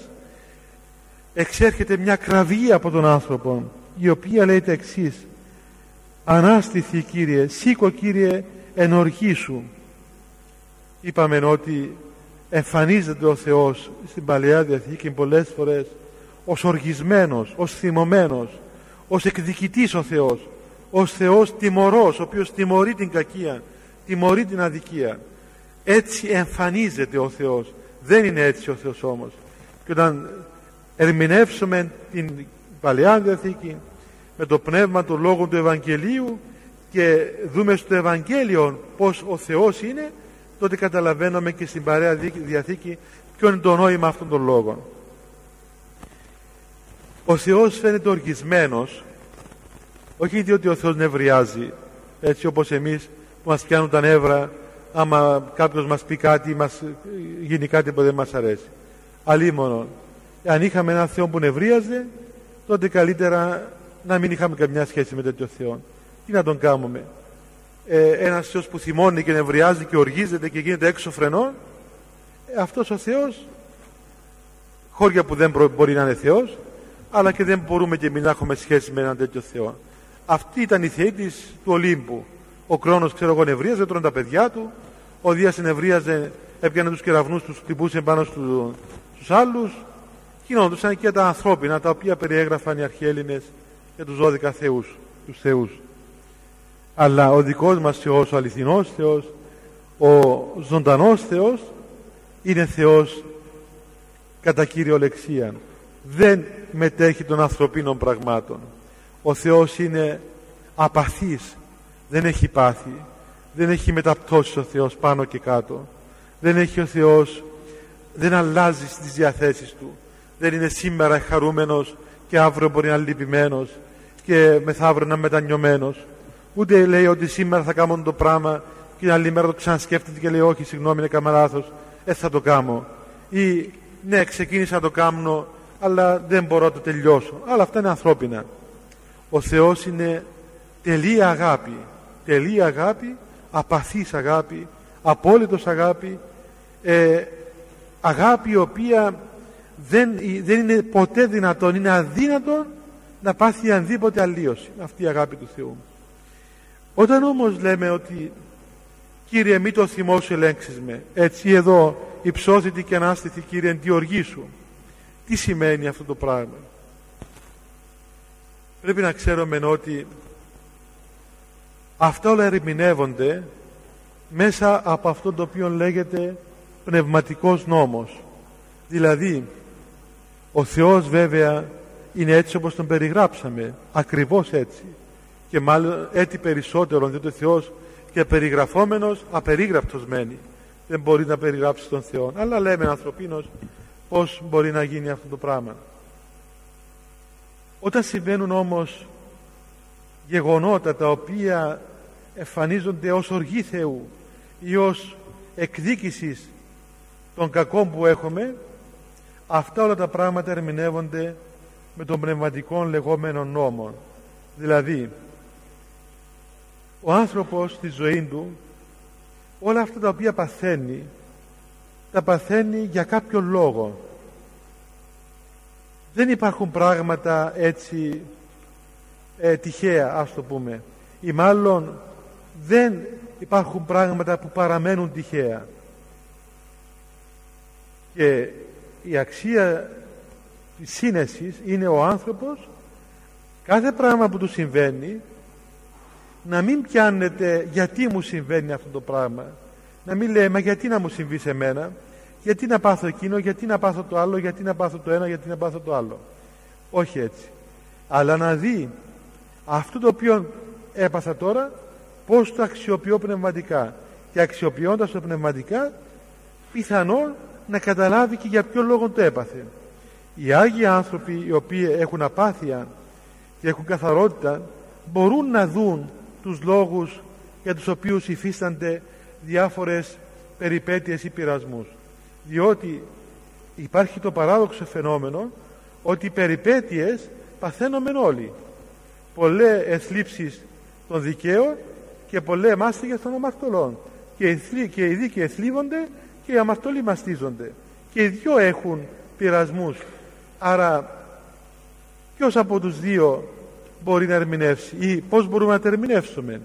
εξέρχεται μια κραυγή από τον άνθρωπο η οποία λέει τα εξής. Ανάστηθη Κύριε, σήκω Κύριε οργή σου είπαμε ότι εμφανίζεται ο Θεός στην Παλαιά Διαθήκη πολλές φορές ως οργισμένος, ως θυμωμένος ως εκδικητής ο Θεός ως Θεός τιμωρός ο οποίος τιμωρεί την κακία τιμωρεί την αδικία. Έτσι εμφανίζεται ο Θεός δεν είναι έτσι ο Θεός όμως. Και όταν ερμηνεύσουμε την Παλαιά Διαθήκη με το πνεύμα του Λόγου του Ευαγγελίου και δούμε στο Ευαγγέλιο πως ο Θεός είναι τότε καταλαβαίνουμε και στην Παρέα Διαθήκη ποιο είναι το νόημα αυτών των λόγων. Ο Θεός φαίνεται οργισμένος όχι διότι ο Θεός νευριάζει έτσι όπως εμείς που μας πιάνουν τα νεύρα άμα κάποιος μας πει κάτι μας γίνει κάτι που δεν μας αρέσει. Αλίμονο αν είχαμε έναν Θεό που νευρίαζε τότε καλύτερα να μην είχαμε καμιά σχέση με τέτοιο Θεό. Τι να τον κάνουμε; Ε, ένας Θεός που θυμώνει και νευριάζει και οργίζεται και γίνεται έξω φρενών ε, αυτός ο Θεός χώρια που δεν μπορεί να είναι Θεός αλλά και δεν μπορούμε και εμείς να έχουμε σχέση με έναν τέτοιο Θεό. Αυτή ήταν η θεή της του Ολύμπου ο Κρόνος ξέρω εγώ νευρίαζε τρώνε τα παιδιά του. Ο Δίας νευρίαζε έπιανε τους κεραυνούς τους χτυπούσε πάνω στου, στους άλλους. Γινόντουσαν και τα ανθρώπινα τα οποία περιέγραφαν οι αρχαίλληνες και τους 12 θεούς τους θεούς. Αλλά ο δικός μας Θεός ο αληθινός Θεός ο ζωντανός Θεός είναι Θεός κατά κυριολεξία. Δεν μετέχει των ανθρωπίνων πραγμάτων. Ο Θεός είναι απαθής δεν έχει πάθει. Δεν έχει μεταπτώσει ο Θεός πάνω και κάτω. Δεν έχει ο Θεός δεν αλλάζει στις διαθέσεις του. Δεν είναι σήμερα χαρούμενος και αύριο μπορεί να είναι λυπημένος και μεθαύριο να είναι μετανιωμένος. Ούτε λέει ότι σήμερα θα κάνω το πράγμα και την άλλη μέρα το ξανασκέφτεται και λέει όχι συγγνώμη είναι λάθος. Δεν θα το κάνω ή ναι ξεκίνησα να το κάνω αλλά δεν μπορώ να το τελειώσω αλλά αυτά είναι ανθρώπινα. Ο Θεός είναι τελεία αγάπη τελεία αγάπη απαθής αγάπη απόλυτος αγάπη ε, αγάπη η οποία δεν, δεν είναι ποτέ δυνατόν είναι αδύνατο να πάθει ανδήποτε αλλίωση. Αυτή η αγάπη του Θεού. Όταν όμως λέμε ότι Κύριε μη το θυμό σου ελέγξεις με έτσι εδώ υψώθητη και ανάστηθη Κύριε διοργή σου τι σημαίνει αυτό το πράγμα; Πρέπει να ξέρουμε ότι αυτά όλα ερμηνεύονται μέσα από αυτό το οποίο λέγεται πνευματικός νόμος. Δηλαδή ο Θεός βέβαια είναι έτσι όπως τον περιγράψαμε ακριβώς έτσι. Και μάλλον έτσι περισσότερο διότι ο Θεός και περιγραφόμενος απερίγραπτος μένει. Δεν μπορεί να περιγράψει τον Θεό. Αλλά λέμε ανθρωπίνος πως μπορεί να γίνει αυτό το πράγμα. Όταν συμβαίνουν όμως γεγονότα τα οποία εμφανίζονται ως οργή Θεού ή ως εκδίκησης των κακών που έχουμε αυτά όλα τα πράγματα ερμηνεύονται με τον πνευματικό λεγόμενο νόμο δηλαδή ο άνθρωπος στη ζωή του όλα αυτά τα οποία παθαίνει τα παθαίνει για κάποιο λόγο. Δεν υπάρχουν πράγματα έτσι ε, τυχαία ας το πούμε. Ή μάλλον δεν υπάρχουν πράγματα που παραμένουν τυχαία. Και η αξία της σύνεσης είναι ο άνθρωπος κάθε πράγμα που του συμβαίνει να μην πιάνετε γιατί μου συμβαίνει αυτό το πράγμα. Να μην λέει μα γιατί να μου συμβεί σε μένα; Γιατί να πάθω εκείνο, γιατί να πάθω το άλλο; Γιατί να πάθω το ένα, γιατί να πάθω το άλλο; Όχι έτσι. Αλλά να δει αυτό το οποίο έπαθα τώρα πως το αξιοποιώ πνευματικά. Και αξιοποιώντας το πνευματικά πιθανόν να καταλάβει και για ποιο λόγο το έπαθε. Οι Άγιοι άνθρωποι οι οποίοι έχουν απάθεια και έχουν καθαρότητα μπορούν να δουν τους λόγους για τους οποίους υφίστανται διάφορες περιπέτειες ή πειρασμούς. Διότι υπάρχει το παράδοξο φαινόμενο ότι οι περιπέτειες παθαίνουμε όλοι. Πολλές εθλίψεις των δικαίων και πολλές μάστιγες των αμαρτωλών και οι, και οι δίκαιοι εθλίβονται και οι αμαρτωλοί μαστίζονται. Και οι δυο έχουν πειρασμούς. Άρα ποιος από τους δύο μπορεί να ερμηνεύσει ή πώς μπορούμε να τα ερμηνεύσουμε;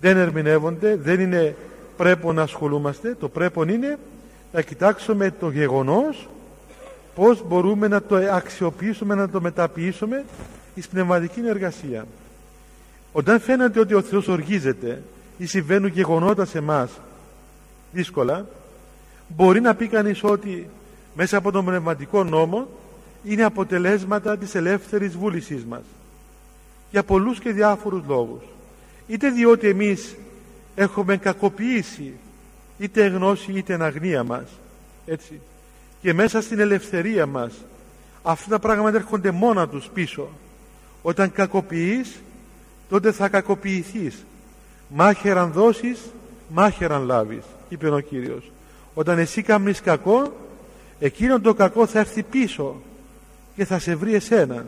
Δεν ερμηνεύονται δεν είναι πρέπει να ασχολούμαστε. Το πρέπει είναι να κοιτάξουμε το γεγονός πώς μπορούμε να το αξιοποιήσουμε να το μεταποιήσουμε εις πνευματική εργασία όταν φαίνεται ότι ο Θεός οργίζεται ή συμβαίνουν γεγονότα σε εμάς δύσκολα μπορεί να πει κανείς ότι μέσα από τον πνευματικό νόμο είναι αποτελέσματα της ελεύθερης βούλησής μας. Για πολλούς και διάφορους λόγους. Είτε διότι εμείς έχουμε κακοποιήσει είτε γνώση είτε αγνία μας έτσι. Και μέσα στην ελευθερία μας αυτά τα πράγματα έρχονται μόνα τους πίσω. Όταν κακοποιείς τότε θα κακοποιηθείς. Μάχεραν δώσεις μάχεραν λάβεις είπε ο Κύριος. Όταν εσύ κάνεις κακό εκείνο το κακό θα έρθει πίσω και θα σε βρει εσένα.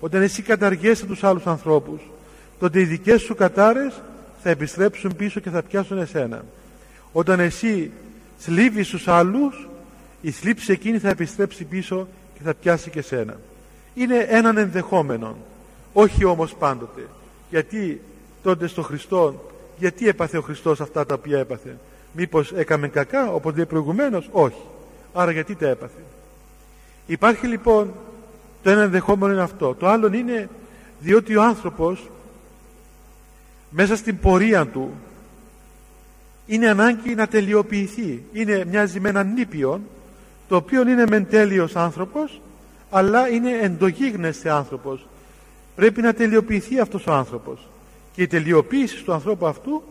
Όταν εσύ καταργέσαι τους άλλους ανθρώπους τότε οι δικές σου κατάρες θα επιστρέψουν πίσω και θα πιάσουν εσένα. Όταν εσύ θλίβεις τους άλλους η θλίψη εκείνη θα επιστρέψει πίσω και θα πιάσει και σένα είναι έναν ενδεχόμενο όχι όμως πάντοτε γιατί τότε στο Χριστό γιατί έπαθε ο Χριστός αυτά τα οποία έπαθε; Μήπως έκαμε κακά όπως λέει προηγουμένως; Όχι. Άρα γιατί τα έπαθε; Υπάρχει λοιπόν το ένα ενδεχόμενο είναι αυτό. Το άλλο είναι διότι ο άνθρωπος μέσα στην πορεία του είναι ανάγκη να τελειοποιηθεί. Είναι μοιάζει με έναν νήπιον το οποίο είναι μεν τέλειος άνθρωπος αλλά είναι εντογίγνεσθε άνθρωπος πρέπει να τελειοποιηθεί αυτός ο άνθρωπος. Και η τελειοποίηση του ανθρώπου αυτού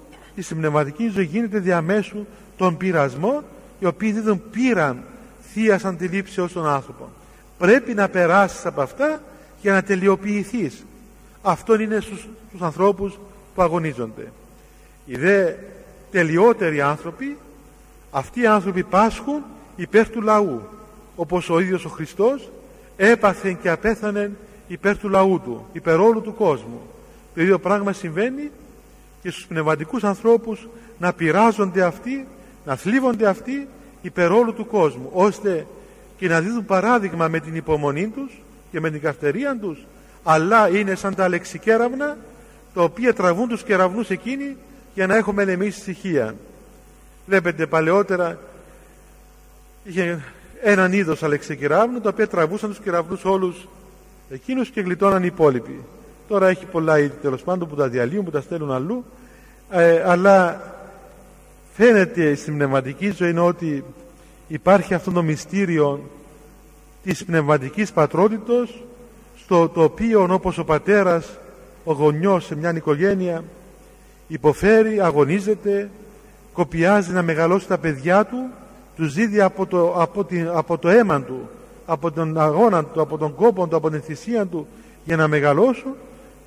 στην πνευματική ζωή γίνεται διαμέσου των πειρασμών οι οποίοι δεν τον πήραν θεία αντιλήψεως των άνθρωπων πρέπει να περάσεις από αυτά για να τελειοποιηθείς. Αυτό είναι στους, στους ανθρώπους που αγωνίζονται. Οι δε τελειότεροι άνθρωποι αυτοί οι άνθρωποι πάσχουν υπέρ του λαού όπως ο ίδιος ο Χριστός έπαθε και απέθανε υπέρ του λαού του υπέρ όλου του κόσμου. Το ίδιο πράγμα συμβαίνει και στους πνευματικούς ανθρώπους να πειράζονται αυτοί να θλίβονται αυτοί υπέρ όλου του κόσμου ώστε και να δίδουν παράδειγμα με την υπομονή τους και με την καρτερία τους αλλά είναι σαν τα λεξικέραυνα τα οποία τραβούν τους κεραυνούς εκείνοι για να έχουμε εμείς ησυχία βλέπετε παλαιότερα είχε έναν είδος αλεξικεράυνου τα οποία τραβούσαν τους κεραυνούς όλους εκείνους και γλιτώναν οι υπόλοιποι. Τώρα έχει πολλά είδη τέλος πάντων που τα διαλύουν που τα στέλνουν αλλού. Ε, αλλά φαίνεται στην πνευματική ζωή ότι υπάρχει αυτό το μυστήριο της πνευματικής πατρότητος στο το οποίο όπως ο πατέρας ο γονιός σε μια οικογένεια υποφέρει, αγωνίζεται κοπιάζει να μεγαλώσει τα παιδιά του τους δίδει από το, από, την, από το αίμα του από τον αγώνα του, από τον κόπο του, από την θυσία του για να μεγαλώσουν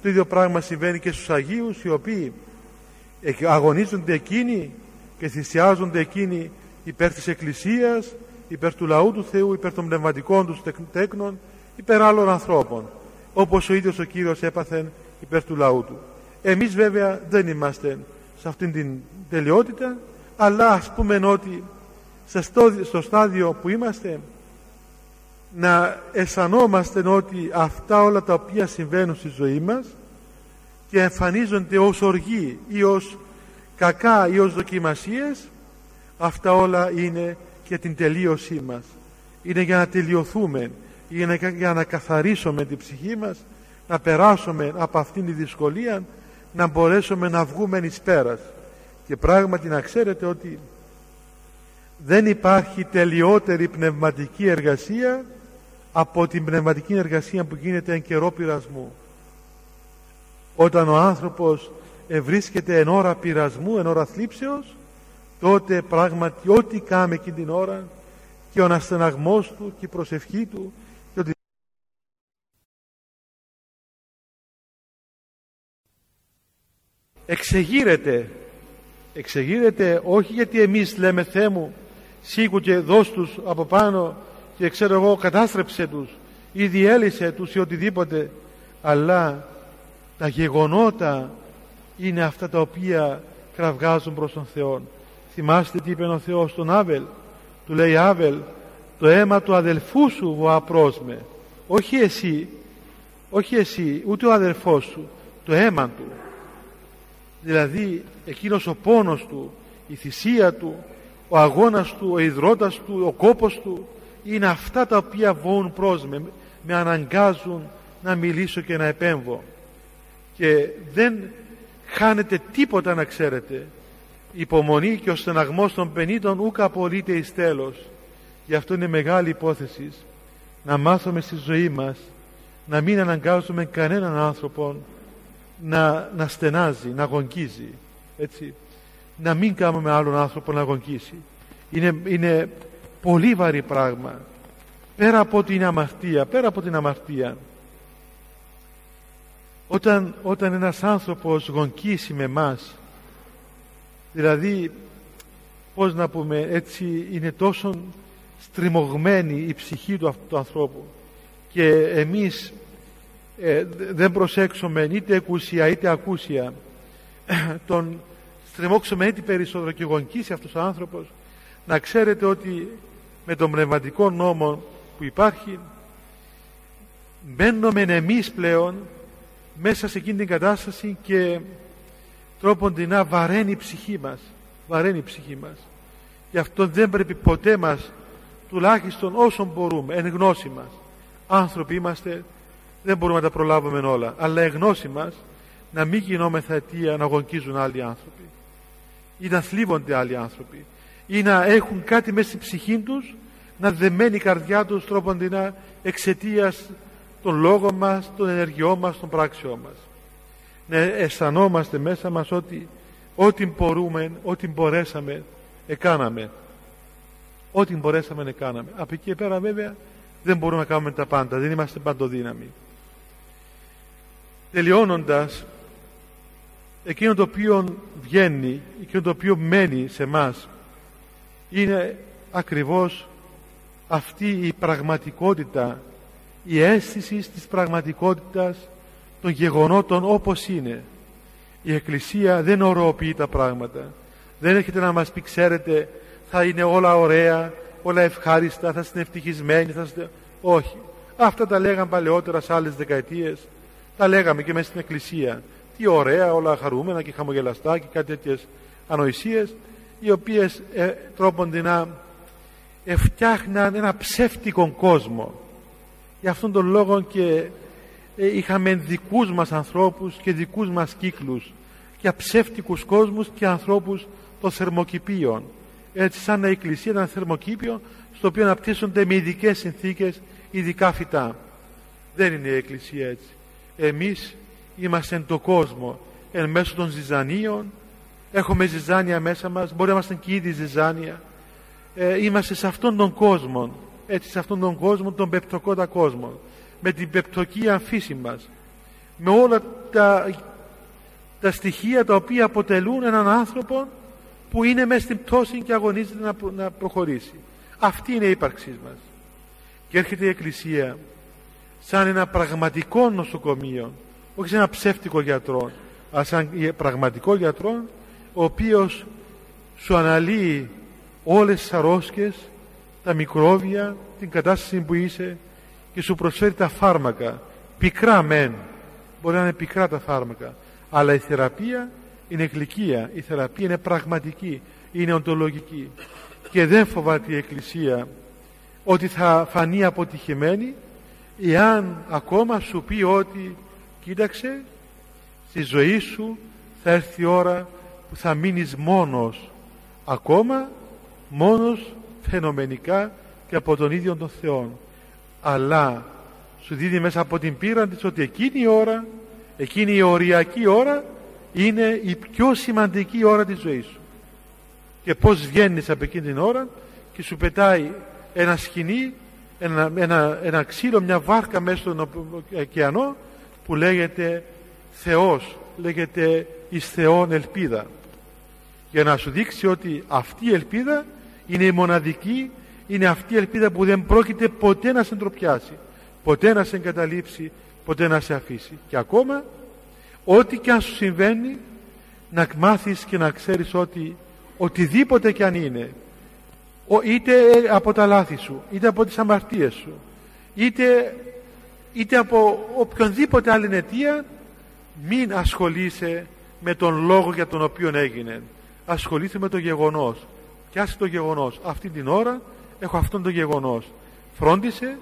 το ίδιο πράγμα συμβαίνει και στους Αγίους οι οποίοι αγωνίζονται εκείνοι και θυσιάζονται εκείνοι υπέρ της Εκκλησίας, υπέρ του λαού του Θεού, υπέρ των πνευματικών τους τέκνων, υπέρ άλλων ανθρώπων, όπως ο ίδιος ο Κύριος έπαθεν υπέρ του λαού του. Εμείς βέβαια δεν είμαστε σε αυτήν την τελειότητα, αλλά ας πούμε ότι στο στάδιο που είμαστε να αισθανόμαστε ότι αυτά όλα τα οποία συμβαίνουν στη ζωή μας και εμφανίζονται ως οργή ή ως κακά ή ως δοκιμασίες αυτά όλα είναι για την τελείωσή μας. Είναι για να τελειωθούμε είναι για να καθαρίσουμε την ψυχή μας να περάσουμε από αυτήν τη δυσκολία να μπορέσουμε να βγούμε εις πέρας. Και πράγματι να ξέρετε ότι δεν υπάρχει τελειότερη πνευματική εργασία από την πνευματική εργασία που γίνεται εν καιρό πειρασμού. Όταν ο άνθρωπος βρίσκεται εν ώρα πειρασμού, εν ώρα θλίψεως τότε πράγματι ό,τι κάμε εκείνη την ώρα και ο αναστεναγμός του και η προσευχή του και ότι εξεγείρεται. Εξεγείρεται όχι γιατί εμείς λέμε Θεέ μου σήκου και δώσ' τους από πάνω και ξέρω εγώ κατάστρεψε τους ή διέλυσε τους ή οτιδήποτε αλλά τα γεγονότα είναι αυτά τα οποία κραυγάζουν προς τον Θεό θυμάστε τι είπε ο Θεός στον Άβελ. Του λέει Άβελ το αίμα του αδελφού σου βοαπρός με. Όχι εσύ όχι εσύ ούτε ο αδελφός σου το αίμα του δηλαδή εκείνος ο πόνος του η θυσία του ο αγώνας του, ο υδρότας του, ο κόπος του είναι αυτά τα οποία βοούν προς με, με αναγκάζουν να μιλήσω και να επέμβω. Και δεν χάνεται τίποτα να ξέρετε. Η υπομονή και ο στεναγμός των πενήτων ούκα απολύται εις τέλος. Γι' αυτό είναι μεγάλη υπόθεση να μάθουμε στη ζωή μας να μην αναγκάζουμε κανέναν άνθρωπο να, να στενάζει, να αγωνκίζει έτσι. Να μην κάνουμε άλλον άνθρωπο να αγωνκίσει είναι, είναι πολύ βαρύ πράγμα. Πέρα από την αμαρτία πέρα από την αμαρτία. Όταν, όταν ένας άνθρωπος γονκίσει με μας δηλαδή πώς να πούμε έτσι είναι τόσο στριμωγμένη η ψυχή του αυτού του ανθρώπου και εμείς ε, δεν προσέξουμε είτε εκούσια είτε ακούσια τον στριμώξουμε έτσι περισσότερο και γονκίσει αυτός ο άνθρωπος να ξέρετε ότι με τον πνευματικό νόμο που υπάρχει μπαίνουμε εμείς πλέον μέσα σε εκείνη την κατάσταση και τρόποντινά βαραίνει η ψυχή μας βαραίνει η ψυχή μας. Γι' αυτό δεν πρέπει ποτέ μας τουλάχιστον όσο μπορούμε εν γνώση μας. Άνθρωποι είμαστε δεν μπορούμε να τα προλάβουμε όλα αλλά εν γνώση μας να μην γινόμεθα αιτία να γονκίζουν άλλοι άνθρωποι ή να θλίβονται άλλοι άνθρωποι ή να έχουν κάτι μέσα στην ψυχή τους να δεμένει η καρδιά τους τρόποντινά εξαιτίας τον λόγο μας, τον ενεργειό μας, τον πράξιό μας. Να αισθανόμαστε μέσα μας ότι ό,τι μπορούμε, ό,τι μπορέσαμε, εκάναμε. Ό,τι μπορέσαμε, εκάναμε. Από εκεί πέρα βέβαια δεν μπορούμε να κάνουμε τα πάντα, δεν είμαστε παντοδύναμοι. Τελειώνοντας, εκείνο το οποίο βγαίνει, εκείνο το οποίο μένει σε μας είναι ακριβώς αυτή η πραγματικότητα, η αίσθηση της πραγματικότητας των γεγονότων όπως είναι. Η Εκκλησία δεν οροποιεί τα πράγματα. Δεν έρχεται να μας πει, ξέρετε, θα είναι όλα ωραία, όλα ευχάριστα, θα είστε ευτυχισμένοι, θα είστε... Όχι. Αυτά τα λέγαμε παλαιότερα σε άλλες δεκαετίες. Τα λέγαμε και μέσα στην Εκκλησία. Τι ωραία, όλα χαρούμενα και χαμογελαστά και κάτι τέτοιες ανοησίες, οι οποίες ε, τρόποντινα φτιάχναν ένα ψεύτικο κόσμο. Γι' αυτόν τον λόγο και ε, είχαμε δικούς μας ανθρώπους και δικούς μας κύκλους και ψεύτικους κόσμους και ανθρώπους των θερμοκηπίων. Έτσι σαν η εκκλησία ήταν θερμοκήπιο στο οποίο αναπτύσσονται με ειδικές συνθήκες ειδικά φυτά. Δεν είναι η εκκλησία έτσι. Εμείς είμαστε εν το κόσμο εν μέσω των ζυζανίων έχουμε ζυζάνια μέσα μας μπορεί να είμαστε και ήδη ζυζάνια. Ε, είμαστε σε αυτόν τον κόσμο έτσι σε αυτόν τον κόσμο τον πεπτοκότα κόσμο με την πεπτοκή αμφίση μας. Με όλα τα, τα στοιχεία τα οποία αποτελούν έναν άνθρωπο που είναι μέσα στην πτώση και αγωνίζεται να, να προχωρήσει. Αυτή είναι η ύπαρξή μας. Και έρχεται η Εκκλησία σαν ένα πραγματικό νοσοκομείο όχι σαν ένα ψεύτικο γιατρό αλλά σαν πραγματικό γιατρό ο οποίος σου αναλύει όλες τις αρρώσκες τα μικρόβια την κατάσταση που είσαι και σου προσφέρει τα φάρμακα. Πικρά μεν. Μπορεί να είναι πικρά τα φάρμακα αλλά η θεραπεία είναι γλυκία. Η θεραπεία είναι πραγματική είναι οντολογική. Και δεν φοβάται η Εκκλησία ότι θα φανεί αποτυχημένη εάν ακόμα σου πει ότι κοίταξε στη ζωή σου θα έρθει η ώρα που θα μείνεις μόνος ακόμα μόνος φαινομενικά και από τον ίδιο τον Θεό αλλά σου δίνει μέσα από την πείρα της ότι εκείνη η ώρα εκείνη η οριακή ώρα είναι η πιο σημαντική ώρα της ζωής σου. Και πως βγαίνεις από εκείνη την ώρα και σου πετάει ένα σκηνή ένα, ένα, ένα ξύλο, μια βάρκα μέσα στον ωκεανό που λέγεται Θεός, λέγεται εις Θεόν ελπίδα για να σου δείξει ότι αυτή η ελπίδα είναι η μοναδική είναι αυτή η ελπίδα που δεν πρόκειται ποτέ να σε ντροπιάσει ποτέ να σε εγκαταλείψει ποτέ να σε αφήσει. Και ακόμα ό,τι και αν σου συμβαίνει να μάθεις και να ξέρεις ότι οτιδήποτε και αν είναι είτε από τα λάθη σου είτε από τις αμαρτίες σου είτε, είτε από οποιονδήποτε άλλη αιτία μην ασχολείσαι με τον λόγο για τον οποίο έγινε ασχολείσαι με το γεγονός. Και άσε το γεγονός. Αυτή την ώρα έχω αυτόν το γεγονός. Φρόντισε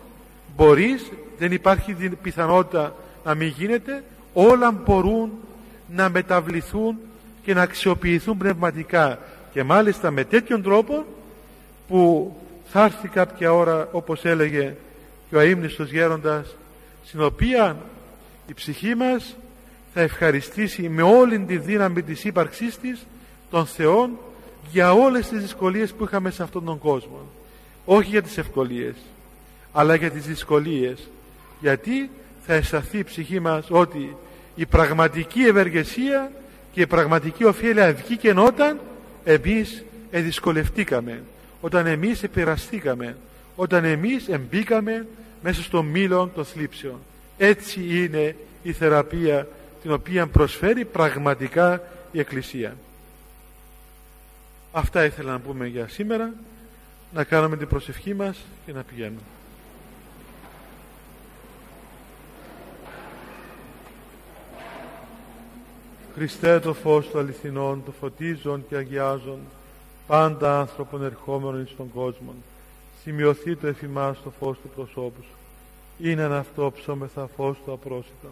μπορείς δεν υπάρχει πιθανότητα να μην γίνεται. Όλα μπορούν να μεταβληθούν και να αξιοποιηθούν πνευματικά. Και μάλιστα με τέτοιον τρόπο που θα έρθει κάποια ώρα όπως έλεγε και ο αείμνηστος γέροντας στην οποία η ψυχή μας θα ευχαριστήσει με όλη τη δύναμη της ύπαρξής της τον Θεό για όλες τις δυσκολίες που είχαμε σε αυτόν τον κόσμο. Όχι για τις ευκολίες αλλά για τις δυσκολίες. Γιατί θα αισθανθεί η ψυχή μας ότι η πραγματική ευεργεσία και η πραγματική ωφέλεια βγήκε όταν εμείς εδυσκολευτήκαμε όταν εμείς επηραστήκαμε όταν εμείς εμπίκαμε μέσα στο μήλο των θλίψεων. Έτσι είναι η θεραπεία την οποία προσφέρει πραγματικά η Εκκλησία αυτά ήθελα να πούμε για σήμερα να κάνουμε την προσευχή μας και να πηγαίνουμε Χριστέ το φως του αληθινών, το φωτίζον και αγιάζον πάντα άνθρωπον ερχόμενων στον κόσμο. Σημειωθεί το εφημάς το φως του προσώπου σου. Είναι ένα αυτό ψώμεθα φως του απρόσιτον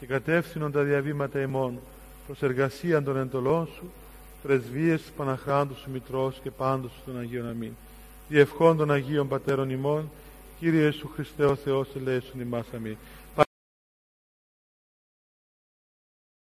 και κατεύθυνον τα διαβήματα ημών προς εργασία των εντολών σου, πρεσβείες του Παναχράντου σου Μητρός και πάντως των Αγίων Αμήν. Διευχών των Αγίων Πατέρων ημών Κύριε Ιησού Χριστέ ο Θεός ελέησον ημάς αμήν.